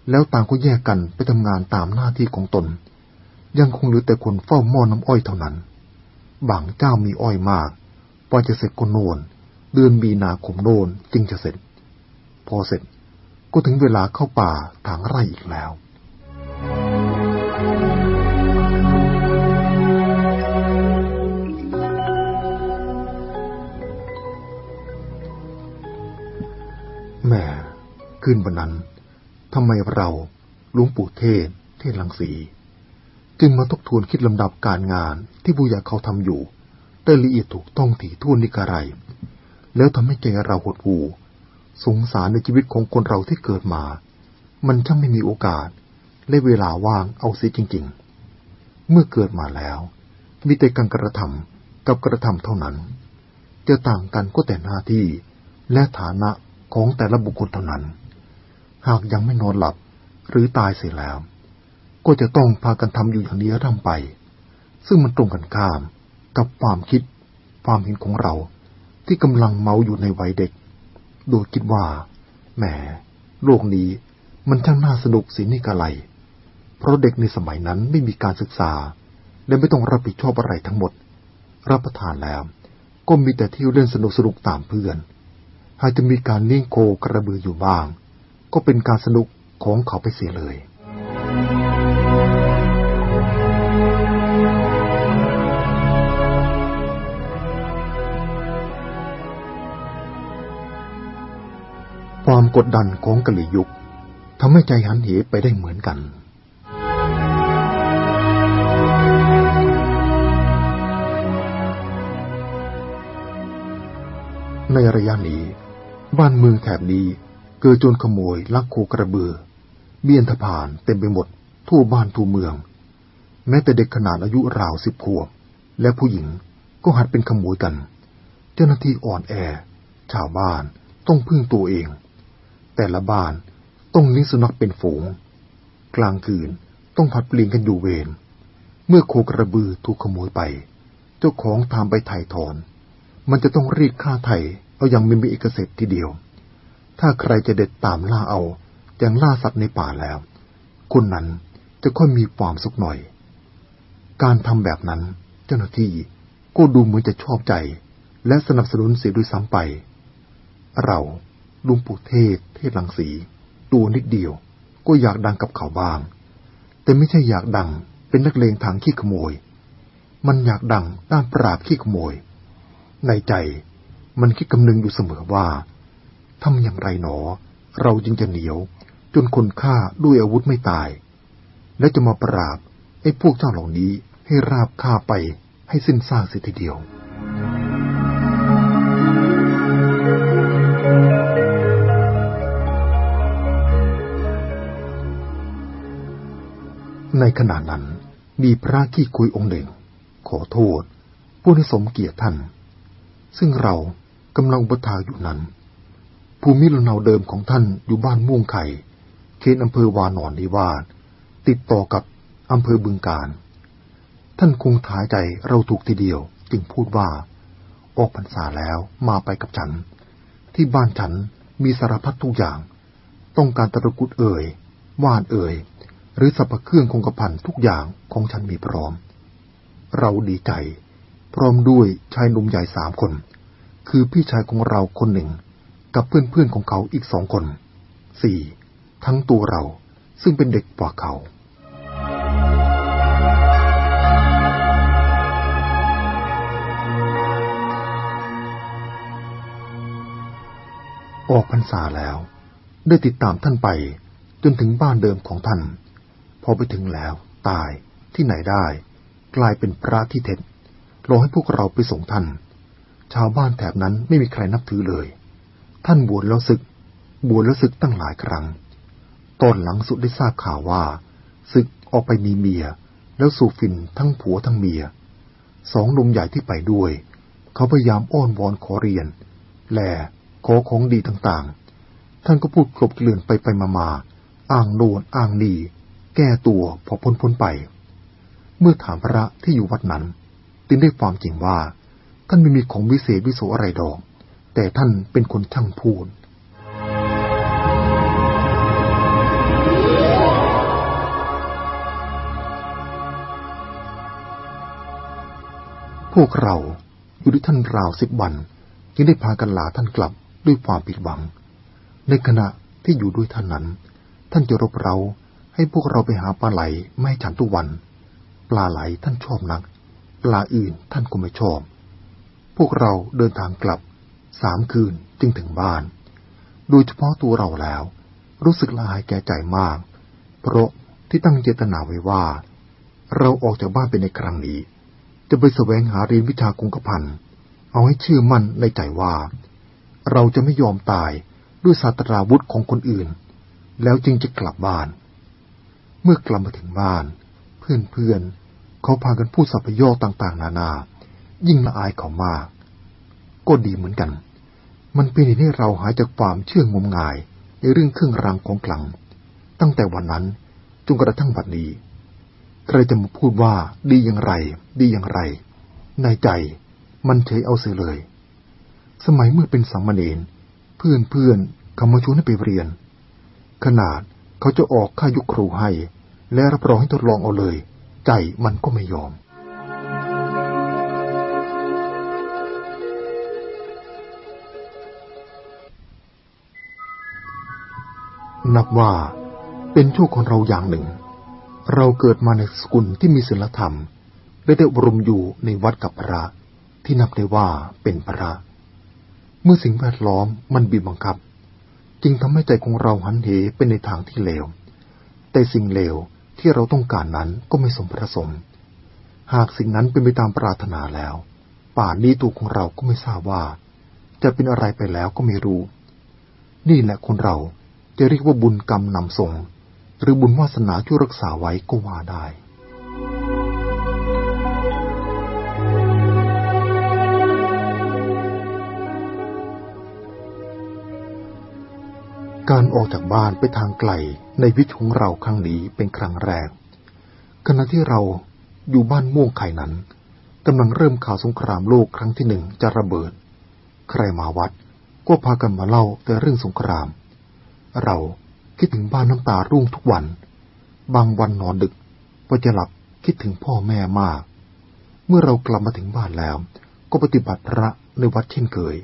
แล้วต่างก็แยกกันไปทำงานตามหน้าที่ของตน ยังคงเหลือแต่คนเฝ้าหม้อน้ำอ้อยเท่านั้น บางเจ้ามีอ้อยมากพอจะเสร็จก็โนนเดือนมีนาคมโนนจึงจะเสร็จ พอเสร็จก็ถึงเวลาเข้าป่าถางไร่อีกแล้ว แม่ขึ้นวันนั้น ทำไมเราหลวงปู่เทศ เทศลังสี จึงมาทบทวนคิดลำดับการงานที่บุญญาเขาทำอยู่ ได้ละเอียดถูกต้องถี่ถ้วนนิกระไร แล้วทำให้ใจเราหดหู่สงสารในชีวิตของคนเราที่เกิดมา มันช่างไม่มีโอกาส และเวลาว่างเอาสิจริง ๆ เมื่อเกิดมาแล้ว มีแต่การกระทำกับกระทำเท่านั้น จะต่างกันก็แต่หน้าที่และฐานะของแต่ละบุคคลเท่านั้น หากยังไม่นอนหลับ หรือตายเสียแล้ว ก็จะต้องพากันทำอยู่อย่างนี้ร่ำไป ซึ่งมันตรงกันข้ามกับความคิด ความเห็นของเราที่กำลังเมาอยู่ในวัยเด็ก โดยคิดว่า แหม โลกนี้มันช่างน่าสนุกสินี่กะไร เพราะเด็กในสมัยนั้นไม่มีการศึกษา และไม่ต้องรับผิดชอบอะไรทั้งหมด รับประทานแล้ว ก็มีแต่เที่ยวเล่นสนุกสนุกตามเพื่อน หากจะมีการเลี้ยงโคกระบืออยู่บ้าง ก็เป็นการสนุกของเขาไปเสียเลย ความกดดันของกะลียุคทำให้ใจหันเหไปได้เหมือนกันในระยะนี้ บ้านเมืองแถบนี้ เกิดโจรขโมยลักโคกระเบือ เบี้ยนทผานเต็มไปหมด ทั่วบ้านทั่วเมือง แม้แต่เด็กขนาดอายุราวสิบขวบ และผู้หญิงก็หัดเป็นขโมยกัน เจ้าหน้าที่อ่อนแอ ชาวบ้านต้องพึ่งตัวเอง แต่ละบ้านต้องเลี้ยงสุนัขเป็นฝูง กลางคืนต้องผัดเปลี่ยนกันอยู่เวรเมื่อโคกระบือถูกขโมยไป เจ้าของทำไปไถ่ถอน มันจะต้องรีดค่าไถ่เอาอย่างไม่มีเอกเสรทีเดียว ถ้าใครจะเด็ดตามล่าเอาอย่างล่าสัตว์ในป่าแล้วคนนั้นจะค่อยมีความสุขหน่อย การทำแบบนั้นเจ้าหน้าที่ก็ดูเหมือนจะชอบใจ และสนับสนุนเสียด้วยซ้ำไป เราลุงปู่เทศ เทศลังสี ตัวนิดเดียวก็อยากดังกับเขาบ้าง แต่ไม่ใช่อยากดังเป็นนักเลงทางขี้ขโมย มันอยากดังด้านปราบขี้ขโมย ในใจมันคิดกำนึงอยู่เสมอว่า ทำอย่างไรหนอ เราจึงจะเหนียว จนคนฆ่าด้วยอาวุธไม่ตาย และจะมาปราบไอ้พวกเจ้าเหล่านี้ให้ราบฆ่าไปให้สิ้นซากเสียทีเดียวในขณะนั้นมีพระขี้คุยองค์หนึ่ง ขอโทษผู้ที่สมเกียรติท่าน ซึ่งเรากำลังอุทาอยู่นั้น ภูมิลำเนาเดิมของท่านอยู่บ้านม่วงไข่เขตอำเภอวานอนนิวาสติดต่อกับอำเภอบึงการ ท่านคงถ่ายใจเราถูกทีเดียว จึงพูดว่า ออกพรรษาแล้วมาไปกับฉัน ที่บ้านฉันมีสารพัดทุกอย่าง ต้องการตะกุดเอ่ยว่านเอ่ยหรือสัพเครื่องคงกระพันทุกอย่างของฉันมีพร้อม เราดีใจ พร้อมด้วยชายหนุ่มใหญ่สามคน คือพี่ชายของเราคนหนึ่ง กับเพื่อนๆของเขาอีกสองคน สี่ ทั้งตัวเราซึ่งเป็นเด็กกว่าเขา ออกพรรษาแล้ว ได้ติดตามท่านไปจนถึงบ้านเดิมของท่าน พอไปถึงแล้วตายที่ไหนได้ กลายเป็นพระที่เท็จรอให้พวกเราไปส่งท่าน ชาวบ้านแถบนั้นไม่มีใครนับถือเลย ท่านบวชแล้วศึก บวชแล้วศึกตั้งหลายครั้ง ตอนหลังสุดได้ทราบข่าวว่าศึกออกไปมีเมีย แล้วสูบฟินทั้งผัวทั้งเมีย สองหนุ่มใหญ่ที่ไปด้วย เขาพยายามอ้อนวอนขอเรียน แลขอของดีต่างๆ ท่านก็พูดกลบเกลื่อนไปไปมามาอ้างโนนอ้างนีแก้ตัวพอพ้นพ้นไป เมื่อถามพระที่อยู่วัดนั้น ตินได้ความจริงว่า ท่านไม่มีของวิเศษวิโสอะไรดอก แต่ท่านเป็นคนช่างพูด พวกเราอยู่ที่ท่านราวสิบวันจึงได้พากันลาท่านกลับด้วยความผิดหวัง ในขณะที่อยู่ด้วยท่านนั้น ท่านจะรบเราให้พวกเราไปหาปลาไหลไม่ฉันทุกวัน ปลาไหลท่านชอบนัก ปลาอื่นท่านก็ไม่ชอบ พวกเราเดินทางกลับ สามคืนจึงถึงบ้าน โดยเฉพาะตัวเราแล้ว รู้สึกละอายแก่ใจมาก เพราะที่ตั้งเจตนาไว้ว่า เราออกจากบ้านไปในครั้งนี้ จะไปแสวงหาเรียนวิชาคงกระพันเอาให้เชื่อมั่นในใจว่า เราจะไม่ยอมตายด้วยศาสตราวุธของคนอื่น แล้วจึงจะกลับบ้าน เมื่อกลับมาถึงบ้าน เพื่อนๆเขาพากันพูดสัพยอต่างๆ นานา ยิ่งละอายเขามาก ก็ดีเหมือนกัน มันเป็นเหตุให้เราหายจากความเชื่องมงายในเรื่องเครื่องรางของขลัง ตั้งแต่วันนั้นจนกระทั่งบัดนี้ ใครจะมาพูดว่าดีอย่างไร ดีอย่างไร ในใจมันเฉยเอาเสียเลย สมัยเมื่อเป็นสามเณรเพื่อนๆเขามาชวนให้ไปเรียน ขนาดเขาจะออกค่ายุคครูให้ และรับรองให้ทดลองเอาเลย ใจมันก็ไม่ยอม นับว่าเป็นโชคของเราอย่างหนึ่ง เราเกิดมาในสกุลที่มีศีลธรรมและได้อบรมอยู่ในวัดกับพระ ที่นับได้ว่าเป็นพระ เมื่อสิ่งแวดล้อมมันบีบบังคับ จึงทำให้ใจของเราหันเหเป็นในทางที่เลว แต่สิ่งเลวที่เราต้องการนั้นก็ไม่สมประสงค์หากสิ่งนั้นเป็นไปตามปรารถนาแล้ว ป่านนี้ตัวของเราก็ไม่ทราบว่า จะเป็นอะไรไปแล้วก็ไม่รู้ นี่แหละคนเรา จะเรียกว่าบุญกรรมนำส่ง หรือบุญวาสนาช่วยรักษาไว้ก็ว่าได้การออกจากบ้านไปทางไกลในวิถีของเราครั้งนี้เป็นครั้งแรก ขณะที่เราอยู่บ้านม่วงไข่นั้นกำลังเริ่มข่าวสงครามโลกครั้งที่หนึ่งจะระเบิด ใครมาวัดก็พากันมาเล่าแต่เรื่องสงคราม เราคิดถึงบ้านน้ำตารุ่งทุกวัน บางวันนอนดึกพอจะหลับคิดถึงพ่อแม่มาก เมื่อเรากลับมาถึงบ้านแล้ว ก็ปฏิบัติพระในวัดเช่นเคย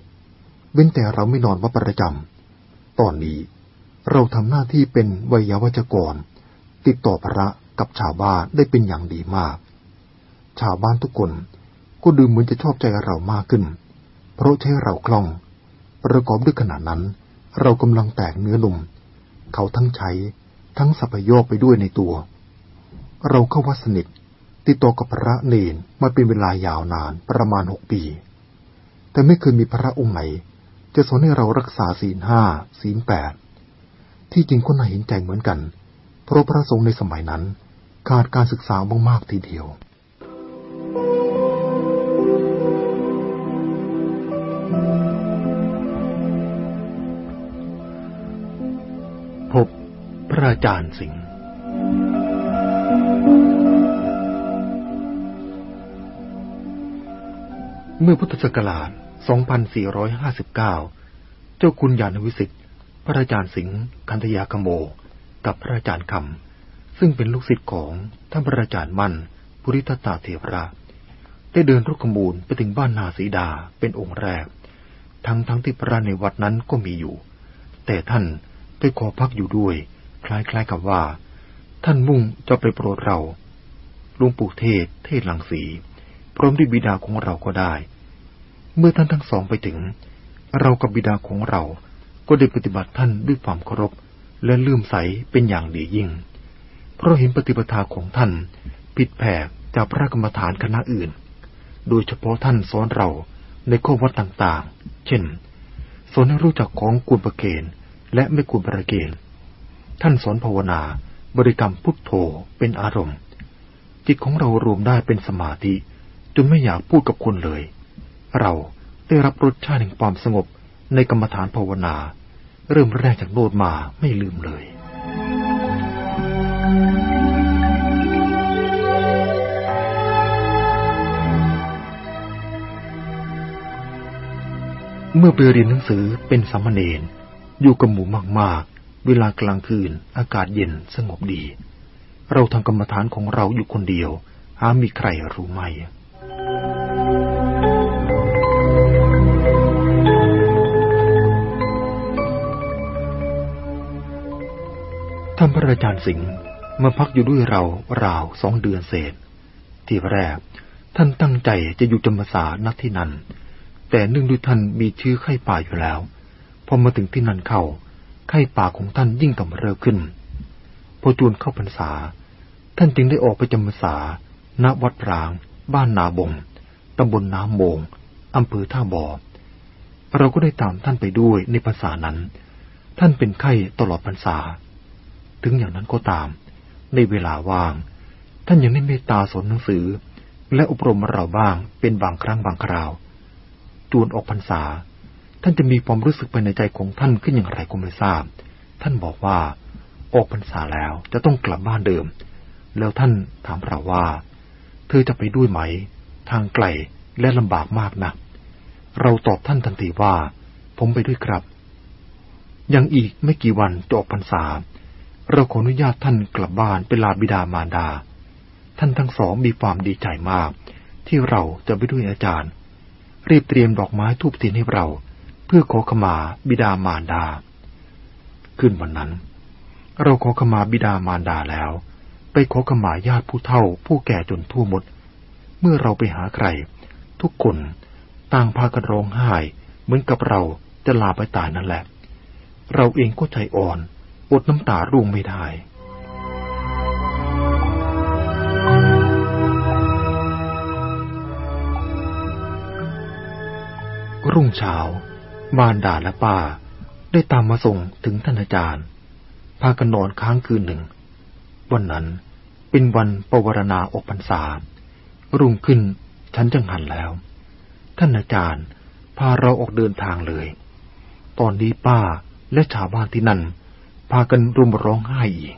เว้นแต่เราไม่นอนวัดประจำตอนนี้เราทำหน้าที่เป็นวิยาวัจกร ติดต่อพระกับชาวบ้านได้เป็นอย่างดีมาก ชาวบ้านทุกคนก็ดูเหมือนจะชอบใจเรามากขึ้น เพราะใช้เราคล่อง ประกอบด้วยขนาดนั้น เรากำลังแตกเนื้อนุ่ม เขาทั้งใช้ ทั้งสัพยอกไปด้วยในตัว เราเข้าวัดสนิท ติดต่อกับพระเนนมาเป็นเวลายาวนานประมาณหกปี แต่ไม่เคยมีพระองค์ไหน จะสอนให้เรารักษาศีลห้าศีลแปดที่จริงก็น่าเห็นใจเหมือนกัน เพราะพระสงฆ์ในสมัยนั้น ขาดการศึกษามากๆทีเดียว พบพระอาจารย์สิงห์เมื่อพุทธศักราช 2459 เจ้าคุณยานวิสิทธิ์ พระอาจารย์สิงห์คันธยาคโม กับพระอาจารย์คำ ซึ่งเป็นลูกศิษย์ของท่านพระอาจารย์มั่นปุริตตาเทวราได้เดินรุกขมูลไปถึงบ้านนาสีดาเป็นองค์แรก ทั้งทั้งที่พระในวัดนั้นก็มีอยู่ แต่ท่าน ไปขอพักอยู่ด้วย คล้ายๆกับว่า ท่านมุ่งจะไปโปรดเราลุงปู่เทศ เทศหลังสีพร้อมด้วยบิดาของเราก็ได้ เมื่อท่านทั้งสองไปถึง เรากับบิดาของเราก็ได้ปฏิบัติท่านด้วยความเคารพและเลื่อมใสเป็นอย่างดียิ่ง เพราะเห็นปฏิปทาของท่านผิดแผกจากพระกรรมฐานคณะอื่น โดยเฉพาะท่านสอนเราในข้อวัดต่างๆ เช่น สอนให้รู้จักของกุลประเกณ และไม่กุลประเกณท่านสอนภาวนาบริกรรมพุทโธเป็นอารมณ์ จิตของเรารวมได้เป็นสมาธิจนไม่อยากพูดกับคนเลย เราได้รับรสชาติแห่งความสงบในกรรมฐานภาวนา เริ่มแรกจากโนดมาไม่ลืมเลย เมื่อไปเรียนหนังสือเป็นสามเณร อยู่กับหมู่มากๆ เวลากลางคืน อากาศเย็นสงบดี เราทำกรรมฐานของเราอยู่คนเดียว หามีใครรู้ไหมท่านพระอาจารย์สิงห์มาพักอยู่ด้วยเราราวสองเดือนเศษ ที่แรก ท่านตั้งใจจะอยู่จำพรรษานักที่นั่นแต่เนื่องด้วยท่านมีชื่อไข้ป่าอยู่แล้ว พอมาถึงที่นั่นเข้า ไข้ป่าของท่านยิ่งกำเริบขึ้น พอจวนเข้าพรรษา ท่านจึงได้ออกไปจำพรรษาณวัดพราง บ้านนาบงตำบลน้ำโมงอำเภอท่าบ่อ เราก็ได้ตามท่านไปด้วยในภาษานั้น ท่านเป็นไข้ตลอดพรรษา ถึงอย่างนั้นก็ตาม ในเวลาว่าง ท่านยังได้เมตตาสอนหนังสือ และอบรมเราบ้างเป็นบางครั้งบางคราว จวนออกพรรษา ท่านจะมีความรู้สึกภายในใจของท่านขึ้นอย่างไรก็ไม่ทราบ ท่านบอกว่าออกพรรษาแล้วจะต้องกลับบ้านเดิม แล้วท่านถามเราว่า เธอจะไปด้วยไหม ทางไกลและลำบากมากนะ เราตอบท่านทันทีว่า ผมไปด้วยครับ ยังอีกไม่กี่วันจะออกพรรษา เราขออนุญาตท่านกลับบ้านไปลาบิดามารดา ท่านทั้งสองมีความดีใจมาก ที่เราจะไปด้วยอาจารย์ รีบเตรียมดอกไม้ทูบเทียนให้เรา เพื่อขอขมาบิดามารดา ขึ้นวันนั้น เราขอขมาบิดามารดาแล้ว ไปขอขมาญาติผู้เฒ่า ผู้แก่จนทั่วหมด เมื่อเราไปหาใคร ทุกคนต่างพากันร้องไห้เหมือนกับเราจะลาไปตายนั่นแหละ เราเองก็ใจอ่อนอดน้ำตาร่วงไม่ได้รุ่งเช้า มารดาและป้า ได้ตามมาส่งถึงท่านอาจารย์ พากันนอนค้างคืนหนึ่ง วันนั้นเป็นวันปวารณาอกพรรษา รุ่งขึ้นฉันจังหันแล้ว ท่านอาจารย์พาเราออกเดินทางเลย ตอนนี้ป้าและชาวบ้านที่นั่น พากันรุมร้องไห้อีก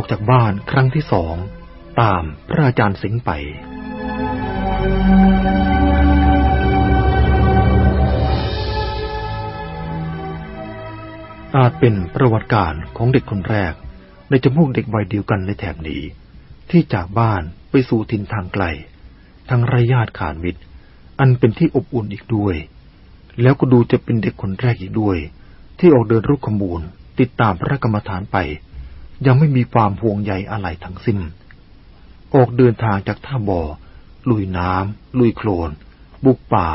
ออกจากบ้านครั้งที่สองตามพระอาจารย์สิงห์ไป อาจเป็นประวัติการของเด็กคนแรก ในจมูกเด็กวัยเดียวกันในแถบนี้ ที่จากบ้านไปสู่ทินทางไกล ทั้งไรญาติขานมิตร อันเป็นที่อบอุ่นอีกด้วย แล้วก็ดูจะเป็นเด็กคนแรกอีกด้วย ที่ออกเดินรุกขมูลติดตามพระกรรมฐานไป ยังไม่มีความห่วงใยอะไรทั้งสิ้น ออกเดินทางจากท่าบ่อ ลุยน้ำลุยโคลน บุกป่า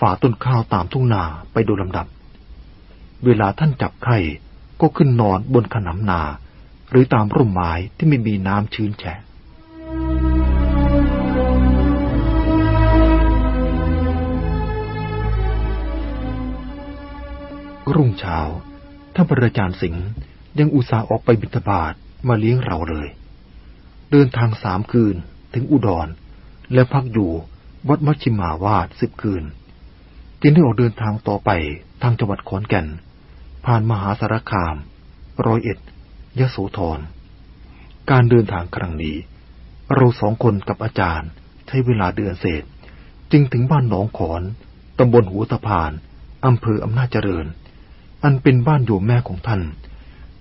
ฝ่าต้นข้าวตามทุ่งนาไปโดยลำดับ เวลาท่านจับไข่ก็ขึ้นนอนบนขนำนา หรือตามร่มไม้ที่ไม่มีน้ำชื้นแฉะรุ่งเช้าท่านพระอาจารย์สิงห์ ยังอุตส่าห์ออกไปบิณฑบาตมาเลี้ยงเราเลย เดินทางสามคืนถึงอุดร และพักอยู่วัดมัชชิมาวาดสิบคืน จึงได้ออกเดินทางต่อไปทางจังหวัดขอนแก่น ผ่านมหาสารคาม ร้อยเอ็ด ยโสธร การเดินทางครั้งนี้ เราสองคนกับอาจารย์ใช้เวลาเดือนเศษ จึงถึงบ้านหนองขอน ตำบลหัวตะพาน อำเภออำนาจเจริญ อันเป็นบ้านโยมแม่ของท่าน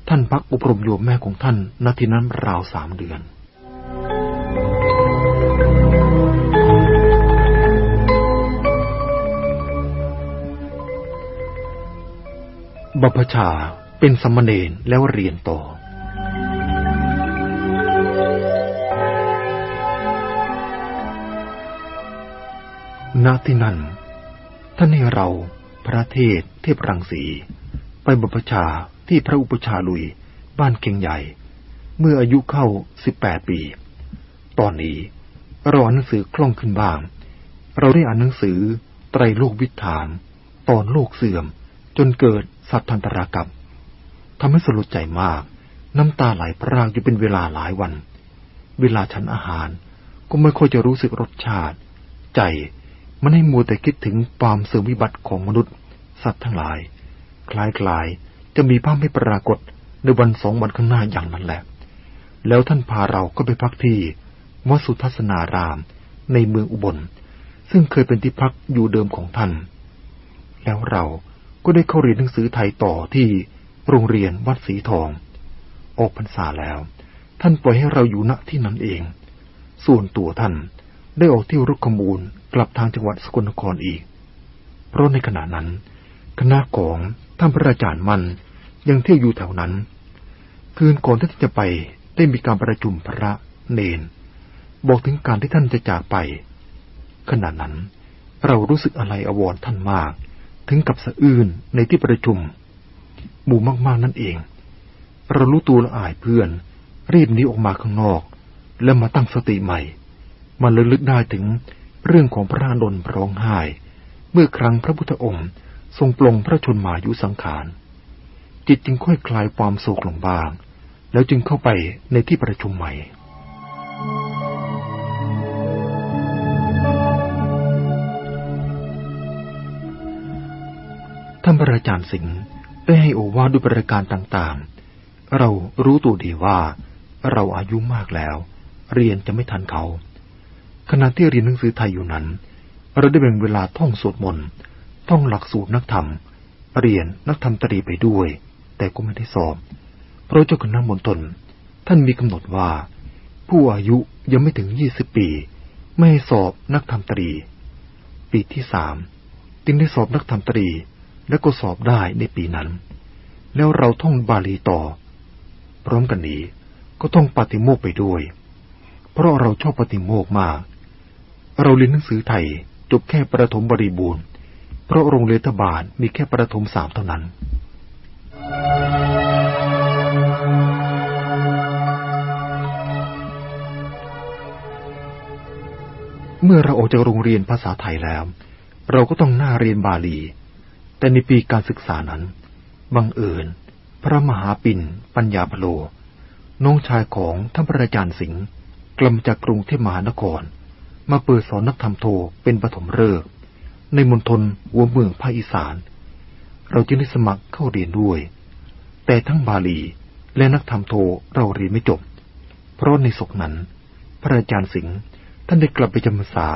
ท่านพักอบรมโยมแม่ของท่านณที่นั้นราวสามเดือนบัพชาเป็นสมณเณรแล้วเรียนต่อ ณ ที่นั่น ท่านให้เราพระเทศเทพรังสี ไปบรพชา ที่พระอุปชาลุย บ้านเก่งใหญ่ เมื่ออายุเข้าสิบแปดปี ตอนนี้เราอ่านหนังสือคล่องขึ้นบ้าง เราได้อ่านหนังสือไตรโลกวิถาน ตอนโลกเสื่อม จนเกิดสัตทันตรากับทำให้สลดใจมาก น้ำตาไหลพรากอยู่เป็นเวลาหลายวัน เวลาฉันอาหาร ก็ไม่ค่อยจะรู้สึกรสชาติ ใจมันให้มัวแต่คิดถึงความเสื่อมวิบัติของมนุษย์ สัตว์ทั้งหลาย คล้ายๆ จะมีภาพไม่ปรากฏในวันสองวันข้างหน้าอย่างนั้นแหละ แล้วท่านพาเราก็ไปพักที่วัดสุทัศนารามในเมืองอุบล ซึ่งเคยเป็นที่พักอยู่เดิมของท่าน แล้วเราก็ได้เข้าเรียนหนังสือไทยต่อที่โรงเรียนวัดสีทอง ออกพรรษาแล้ว ท่านปล่อยให้เราอยู่ณที่นั้นเอง ส่วนตัวท่านได้ออกเที่ยวรุกขมูลกลับทางจังหวัดสกลนครอีก เพราะในขณะนั้น คณะของท่านพระอาจารย์มัน ยังเที่ยวอยู่แถวนั้น คืนก่อนที่จะไปได้มีการประชุมพระเนน บอกถึงการที่ท่านจะจากไป ขณะนั้นเรารู้สึกอะไรอววรท่านมาก ถึงกับสะอื้นในที่ประชุม หมู่มากๆนั่นเอง เรารู้ตัวละอายเพื่อน รีบหนีออกมาข้างนอก แล้วมาตั้งสติใหม่มาเลลึกได้ถึงเรื่องของพระนนท์ร้องไห้ เมื่อครั้งพระพุทธองค์ทรงปลงพระชนมายุสังขาร จิตจึงค่อยคลายความโศกลงบ้าง แล้วจึงเข้าไปในที่ประชุมใหม่ท่านพระอาจารย์สิงห์ได้ให้โอวาทด้วยประการต่างๆ เรารู้ตัวดีว่า เราอายุมากแล้ว เรียนจะไม่ทันเขา ขณะที่เรียนหนังสือไทยอยู่นั้น เราได้แบ่งเวลาท่องสวดมนต์ท่องหลักสูตรนักธรรม เรียนนักธรรมตรีไปด้วย แต่ก็ไม่ได้สอบ เพราะเจ้าคณะมณฑลท่านมีกำหนดว่า ผู้อายุยังไม่ถึงยี่สิบปี ไม่ให้สอบนักธรรมตรี ปีที่สามจึงได้สอบนักธรรมตรีและก็สอบได้ในปีนั้น แล้วเราท่องบาลีต่อ พร้อมกันนี้ก็ต้องปฏิโมกไปด้วย เพราะเราชอบปฏิโมกมาก เราเรียนหนังสือไทยจบแค่ประถมบริบูรณ์ เพราะโรงเรียนทบาลมีแค่ประถมสามเท่านั้น เมื่อเราออกจากโรงเรียนภาษาไทยแล้ว เราก็ต้องหน้าเรียนบาลี แต่ในปีการศึกษานั้น บังเอิญ พระมหาปิ่นปัญญาพโล น้องชายของท่านพระอาจารย์สิงห์กลับจากกรุงเทพมหานคร มาเปิดสอนนักธรรมโทเป็นปฐมฤกษ์ในมณฑลหัวเมืองภาคอีสาน เราจึงได้สมัครเข้าเรียนด้วย แต่ทั้งบาลีและนักธรรมโทเราเรียนไม่จบ เพราะในศกนั้น พระอาจารย์สิงห์ท่านได้กลับไปจำพรรษา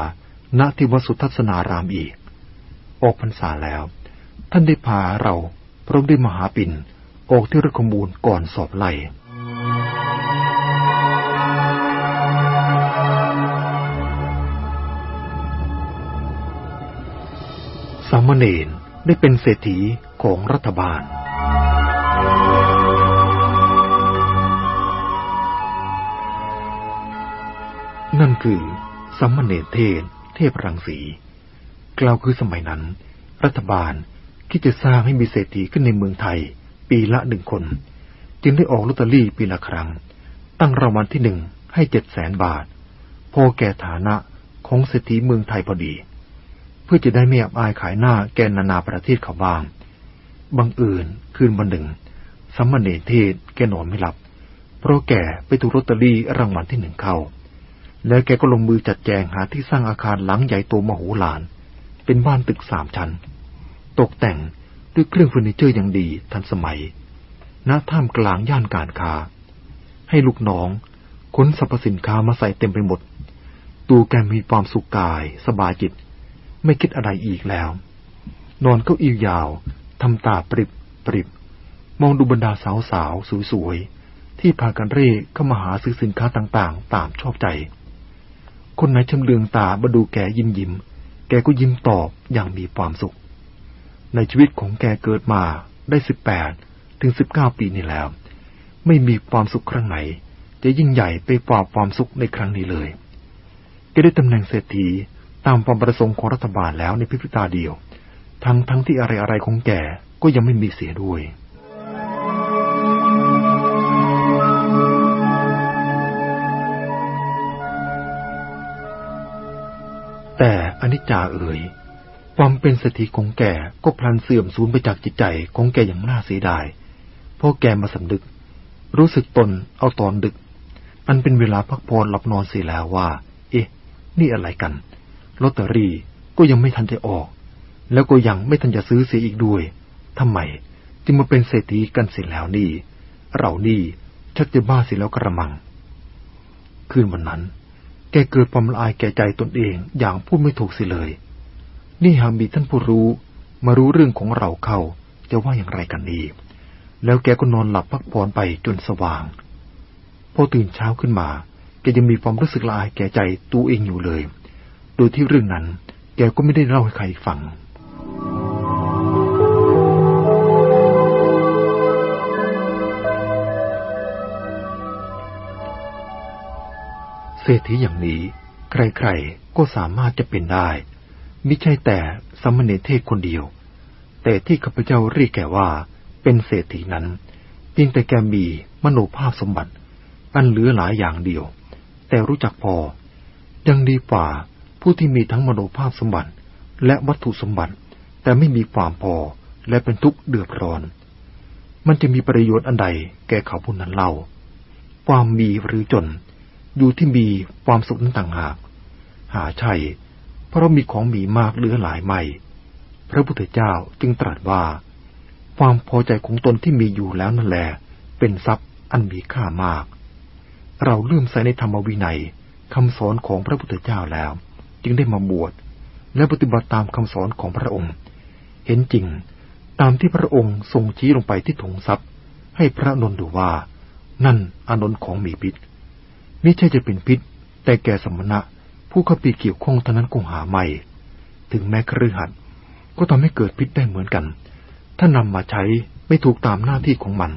ณที่วัดสุทัศนารามอีก ออกพรรษาแล้ว ท่านได้พาเราพร้อมด้วยมหาปิ่นออกที่รคมูลก่อนสอบไล่สามเณรได้เป็นเศรษฐีของรัฐบาล นั่นคือสัมมเนเทศ เทพรังสี กล่าวคือสมัยนั้น รัฐบาลคิดจะสร้างให้มีเศรษฐีขึ้นในเมืองไทย ปีละหนึ่งคน จึงได้ออกลอตเตอรี่ปีละครั้ง ตั้งรางวัลที่หนึ่งให้เจ็ดแสนบาท พอแก่ฐานะของเศรษฐีเมืองไทยพอดี เพื่อจะได้ไม่อับอายขายหน้าแกนานาประเทศเขาบ้าง บังเอิญคืนวันหนึ่ง สัมมาเนเทศแกนอนไม่หลับ เพราะแกไปถูกลอตเตอรี่รางวัลที่หนึ่งเข้า แล้วแกก็ลงมือจัดแจงหาที่สร้างอาคารหลังใหญ่โตมโหฬาร เป็นบ้านตึกสามชั้น ตกแต่งด้วยเครื่องเฟอร์นิเจอร์อย่างดีทันสมัย ณ ท่ามกลางย่านการค้า ให้ลูกน้องขนสรรพสินค้ามาใส่เต็มไปหมดตูแกมีความสุขกาย สบายจิต ไม่คิดอะไรอีกแล้ว นอนเก้าอี้ยาว ทำตาปริบปริบ มองดูบรรดาสาวสาวสวยๆ ที่พากันเร่เข้ามาหาซื้อสินค้าต่างๆ ตามชอบใจ คนไหนชำเลืองตาบดูแกยิ้มยิ้ม แกก็ยิ้มตอบอย่างมีความสุข ในชีวิตของแกเกิดมาได้สิบแปดถึงสิบเก้าปีนี่แล้ว ไม่มีความสุขครั้งไหน จะยิ่งใหญ่ไปกว่าความสุขในครั้งนี้เลย แกได้ตำแหน่งเศรษฐีตามความประสงค์ของรัฐบาลแล้วในพิพิธาเดียว ทั้งทั้งที่อะไรอะไรของแกก็ยังไม่มีเสียด้วย แต่อนิจจาเอ๋ยความเป็นสถิของแกก็พลันเสื่อมสูญไปจากจิตใจของแกอย่างน่าเสียดายเพราะแกมาสำนึก รู้สึกตนเอาตอนดึก อันเป็นเวลาพักผ่อนหลับนอนเสียแล้วว่า เอ๊ะ นี่อะไรกันลอตเตอรี่ก็ยังไม่ทันจะออก แล้วก็ยังไม่ทันจะซื้อเสียอีกด้วยทำไม จึงมาเป็นเศรษฐีกันเสร็จแล้วนี่ เรานี่ชักจะบ้าเสิแล้วกระมัง คืนวันนั้น แกเกิดความละอายแก่ใจตนเองอย่างพูดไม่ถูกสิเลย นี่หากมีท่านผู้รู้ มารู้เรื่องของเราเข้า จะว่าอย่างไรกันดี แล้วแกก็นอนหลับพักผ่อนไปจนสว่าง พอตื่นเช้าขึ้นมา แกยังมีความรู้สึกละอายแก่ใจตัวเองอยู่เลย โดยที่เรื่องนั้น แกก็ไม่ได้เล่าให้ใครฟัง เศรษฐีอย่างนี้ ใครๆก็สามารถจะเป็นได้ม่ใช่แต่สมณเทศคนเดียว แต่ที่ข้าพเจ้าเรียกแกว่าเป็นเศรษฐีนั้นเพียงแต่แกมีมโนภาพสมบัติ อันเหลือหลายอย่างเดียว แต่รู้จักพอ ยังดีกว่าผู้ที่มีทั้งมโนภาพสมบัติ และวัตถุสมบัติ แต่ไม่มีความพอและเป็นทุกข์เดือดร้อน มันจะมีประโยชน์อันใดแก่เขาผู้นั้นเล่า ความมีหรือจน อยู่ที่มีความสุขนั้นต่างหาก หาใช่ เพราะมีของมีมากเหลือหลายไม่ พระพุทธเจ้าจึงตรัสว่า ความพอใจของตนที่มีอยู่แล้วนั่นแหละเป็นทรัพย์อันมีค่ามาก เราเลื่อมใสในธรรมวินัยคำสอนของพระพุทธเจ้าแล้ว จึงได้มาบวชและปฏิบัติตามคำสอนของพระองค์ เห็นจริงตามที่พระองค์ทรงชี้ลงไปที่ถุงทรัพย์ ให้พระนนดูว่า นั่นอนนท์ของมีพิษ ม่ใช่จะเป็นพิษ แต่แก่สมณะ ผู้เข้าไปเกี่ยวข้องเท่านั้นคงหาไม่ ถึงแม้ครือหัดก็ทำให้เกิดพิษได้เหมือนกัน ถ้านำมาใช้ไม่ถูกตามหน้าที่ของมัน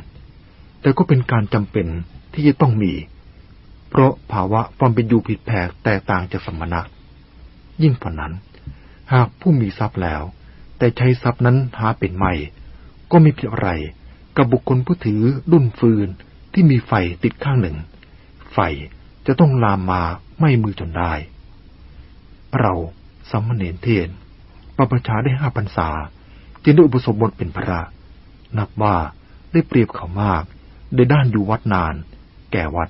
แต่ก็เป็นการจำเป็นที่จะต้องมี เพราะภาวะความเป็นอยู่ผิดแผกแตกต่างจากสมณะ ยิ่งกว่านั้น หากผู้มีทรัพย์แล้ว แต่ใช้ทรัพย์นั้นหาเป็นไม่ ก็ไม่ผิดอะไรกับบุคคลผู้ถือดุนฟืนที่มีไฟติดข้างหนึ่ง ไฟจะต้องลามมาไม่มือจนได้ เราสัมมเนนเทนปรประชาได้ห้าพรรษาจึงได้อุปสมบทเป็นพระ นับว่าได้เปรียบเขามาก ได้ด้านอยู่วัดนาน แก่วัด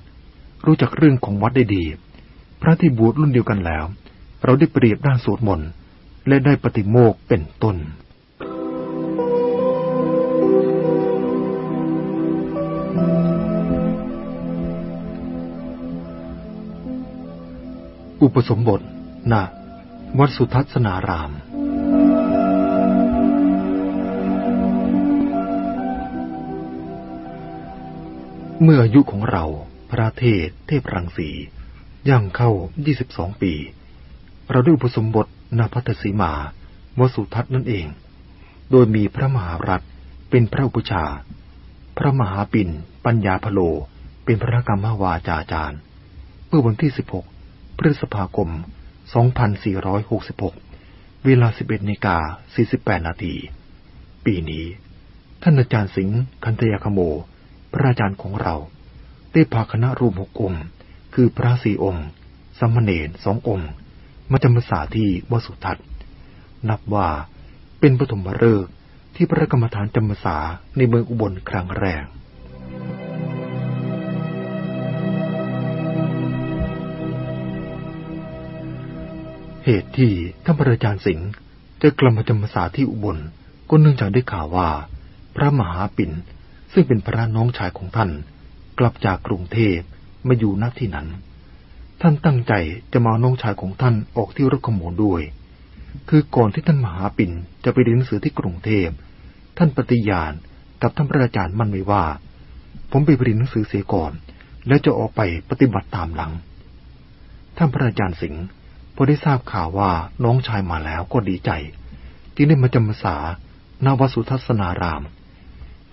รู้จักเรื่องของวัดได้ดี พระที่บวชรุ่นเดียวกันแล้ว เราได้เปรียบด้านสวดมนต์และได้ปฏิโมกเป็นต้น อุปสมบทณวัดสุทัศนาราม เมื่ออายุของเราพระเทศเทพรังสีย่างเข้า 22 ปี เราได้อุปสมบทณพัทสีมาวสุทัศน์นั่นเอง โดยมีพระมหารัฐเป็นพระอุปชา พระมหาปิ่นปัญญาพโลเป็นพระกรรมวาจาจารย์ เมื่อวันที่ 16 พฤษภาคม 2466 เวลา 11นาฬิกา48 นาที ปีนี้ ท่านอาจารย์สิงห์คันธยาคโม พระอาจารย์ของเรา ได้พาคณะรวมหกองค์ คือพระสี่องค์สมณเณรสององค์ มาจำพรรษาที่วสุทัศน์ นับว่าเป็นปฐมฤกษ์ที่พระกรรมฐานจำพรรษาในเมืองอุบลครั้งแรก เหตุที่ท่านพระอาจารย์สิงห์จะกลับมาจำพรรษาที่อุบลก็เนื่องจากได้ข่าวว่า พระมหาปิ่นซึ่งเป็นพระน้องชายของท่าน กลับจากกรุงเทพมาอยู่ณที่นั้น ท่านตั้งใจจะมาน้องชายของท่านออกที่รถขโมยด้วย คือก่อนที่ท่านมหาปิ่นจะไปเรียนหนังสือที่กรุงเทพท่านปฏิญาณกับท่านพระอาจารย์มั่นไว้ว่า ผมไปเรียนหนังสือเสียก่อน แล้วจะออกไปปฏิบัติตามหลัง ท่านพระอาจารย์สิงห์ พอได้ทราบข่าวว่าน้องชายมาแล้วก็ดีใจ จึงได้มาจำพรรษาณวสุทัศนาราม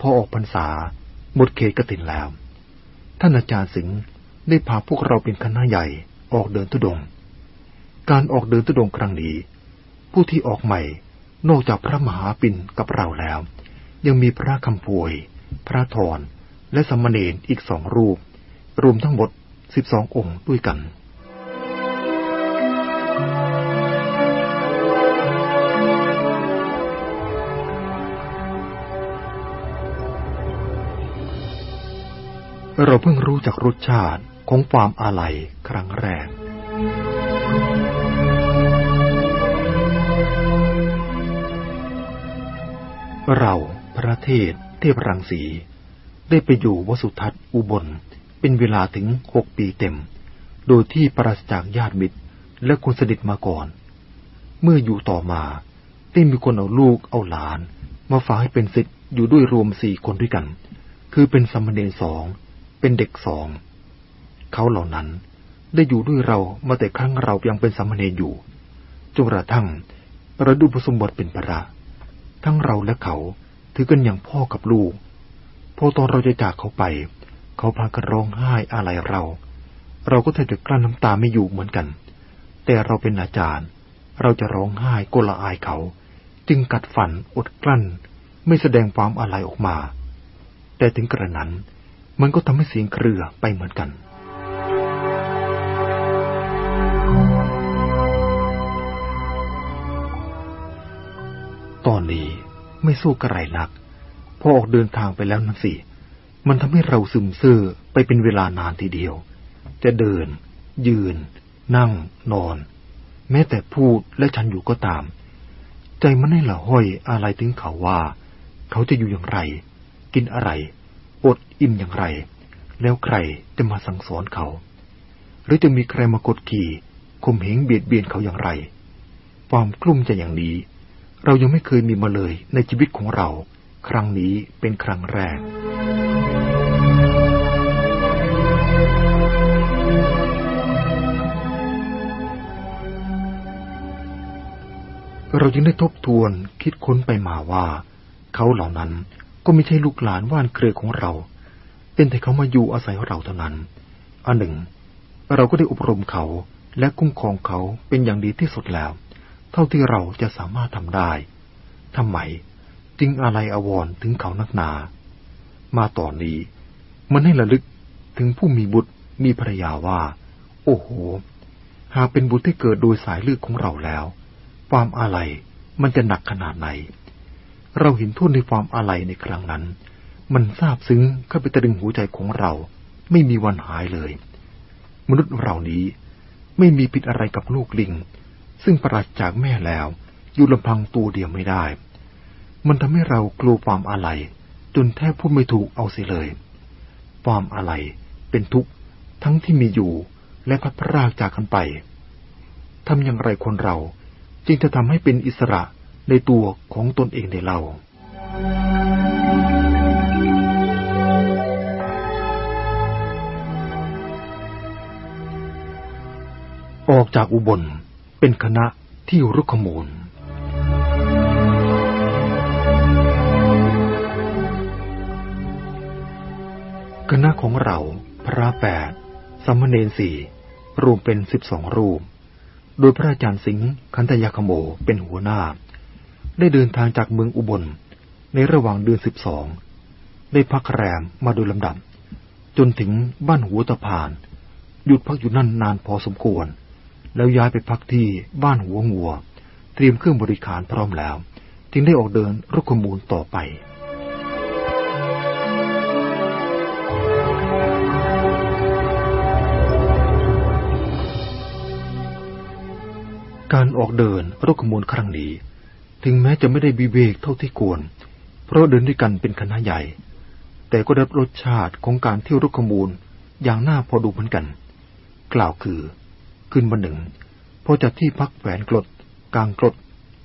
พอออกพรรษาหมดเขตกตินแล้ว ท่านอาจารย์สิงห์ได้พาพวกเราเป็นคณะใหญ่ออกเดินทุดง การออกเดินทุดงครั้งนี้ ผู้ที่ออกใหม่นอกจากพระมหาปินกับเราแล้ว ยังมีพระคำพวย พระธรและสมณเณรอีกสองรูป รวมทั้งหมดสิบสององค์ด้วยกัน เราเพิ่งรู้จักรสชาติของความอาลัยครั้งแรก เราประเทศเทพรังสี ได้ไปอยู่วสุทัศน์อุบล เป็นเวลาถึงหกปีเต็ม โดยที่ปราศจากญาติมิตรและคนสนิทมาก่อน เมื่ออยู่ต่อมา ได้มีคนเอาลูกเอาหลาน มาฝากให้เป็นสิทธิ์อยู่ด้วยรวมสี่คนด้วยกัน คือเป็นสมณเณรสอง เป็นเด็กสอง เขาเหล่านั้นได้อยู่ด้วยเรามาแต่ครั้งเรายังเป็นสามเณรอยู่จนกระทั่งระดุปสมบัติเป็นประ ทั้งเราและเขาถือกันอย่างพ่อกับลูก พอตอนเราจะจากเขาไป เขาพากันร้องไห้อะไรเรา เราก็แทบจะกลั้นน้ำตาไม่อยู่เหมือนกัน แต่เราเป็นอาจารย์ เราจะร้องไห้ก็ละอายเขา จึงกัดฝันอดกลั้น ไม่แสดงความอะไรออกมา แต่ถึงกระนั้น มันก็ทำให้เสียงเครือไปเหมือนกัน ตอนนี้ไม่สู้กระไรนัก พอออกเดินทางไปแล้วนั่นสิ มันทำให้เราซึมซื่อไปเป็นเวลานานทีเดียว จะเดิน ยืน นั่ง นอน แม้แต่พูดและฉันอยู่ก็ตาม ใจมันให้ละห้อยอะไรถึงเขาว่า เขาจะอยู่อย่างไร กินอะไร อดอิ่มอย่างไร แล้วใครจะมาสั่งสอนเขา หรือจะมีใครมากดขี่ข่มเหงเบียดเบียนเขาอย่างไร ความกลุ้มใจอย่างนี้ เรายังไม่เคยมีมาเลยในชีวิตของเรา ครั้งนี้เป็นครั้งแรกเราจึงได้ทบทวนคิดค้นไปมาว่า เขาเหล่านั้น ก็ไม่ใช่ลูกหลานว่านเครือของเรา เป็นแต่เขามาอยู่อาศัยเราเท่านั้น อันหนึ่ง เราก็ได้อบรมเขาและคุ้มครองเขาเป็นอย่างดีที่สุดแล้ว เท่าที่เราจะสามารถทำได้ทำไมจึงอะไรอววรถึงเขานักหนา มาตอนนี้ มันให้ระลึกถึงผู้มีบุตรมีภรรยาว่า โอ้โห หากเป็นบุตรที่เกิดโดยสายเลือดของเราแล้ว ความอะไรมันจะหนักขนาดไหน เราเห็นทุ่นในความอาลัยในครั้งนั้น มันซาบซึ้งเข้าไปตรึงหัวใจของเรา ไม่มีวันหายเลย มนุษย์เรานี้ไม่มีผิดอะไรกับลูกลิง ซึ่งปราศจากแม่แล้วอยู่ลำพังตัวเดียวไม่ได้ มันทำให้เรากลัวความอาลัยจนแทบพูดไม่ถูกเอาเสียเลย ความอาลัยเป็นทุกข์ทั้งที่มีอยู่และพัดพรากจากกันไปทำอย่างไรคนเราจึงจะทำให้เป็นอิสระ ในตัวของตนเองในเรา ออกจากอุบลเป็นคณะที่รุกขมูล คณะของเราพระแปดสมณเณรสี่รวมเป็นสิบสองรูป โดยพระอาจารย์สิงห์คันธยาคโมเป็นหัวหน้า ได้เดินทางจากเมืองอุบล ในระหว่างเดือนสิบสองได้พักแรมมาโดยลำดับ จนถึงบ้านหัวตะพาน หยุดพักอยู่นั่นนานพอสมควร แล้วย้ายไปพักที่บ้านหัวงัว เตรียมเครื่องบริการพร้อมแล้ว จึงได้ออกเดินรุกขมูลต่อไปการออกเดินรุกขมูลครั้งนี้ ถึงแม้จะไม่ได้วิเวกเท่าที่ควร เพราะเดินด้วยกันเป็นคณะใหญ่ แต่ก็ได้รสชาติของการเที่ยวรุกขมูลอย่างน่าพอดูเหมือนกัน กล่าวคือ ขึ้นมาหนึ่งพอจัดที่พักแหวนกรดกลางกรด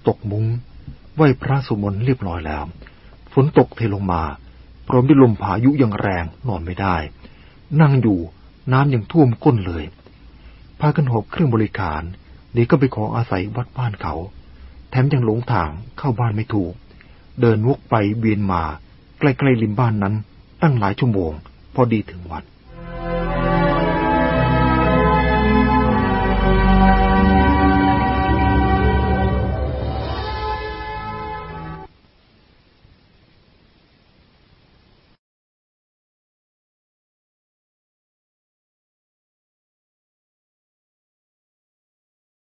ตกมุง้งไหวพระสมนเรียบร้อยแล้ว ฝนตกเทลงมา พร้อมด้วยลมพายุอย่างแรงนอนไม่ได้ นั่งอยู่น้ำยังท่วมก้นเลย พากันหอบเครื่องบริการนี่ก็ไปขออาศัยวัดบ้านเขา แถมยังหลงทางเข้าบ้านไม่ถูก เดินวกไปเวียนมา ใกล้ๆริมบ้านนั้น ตั้งหลายชั่วโมง พอดีถึงวัด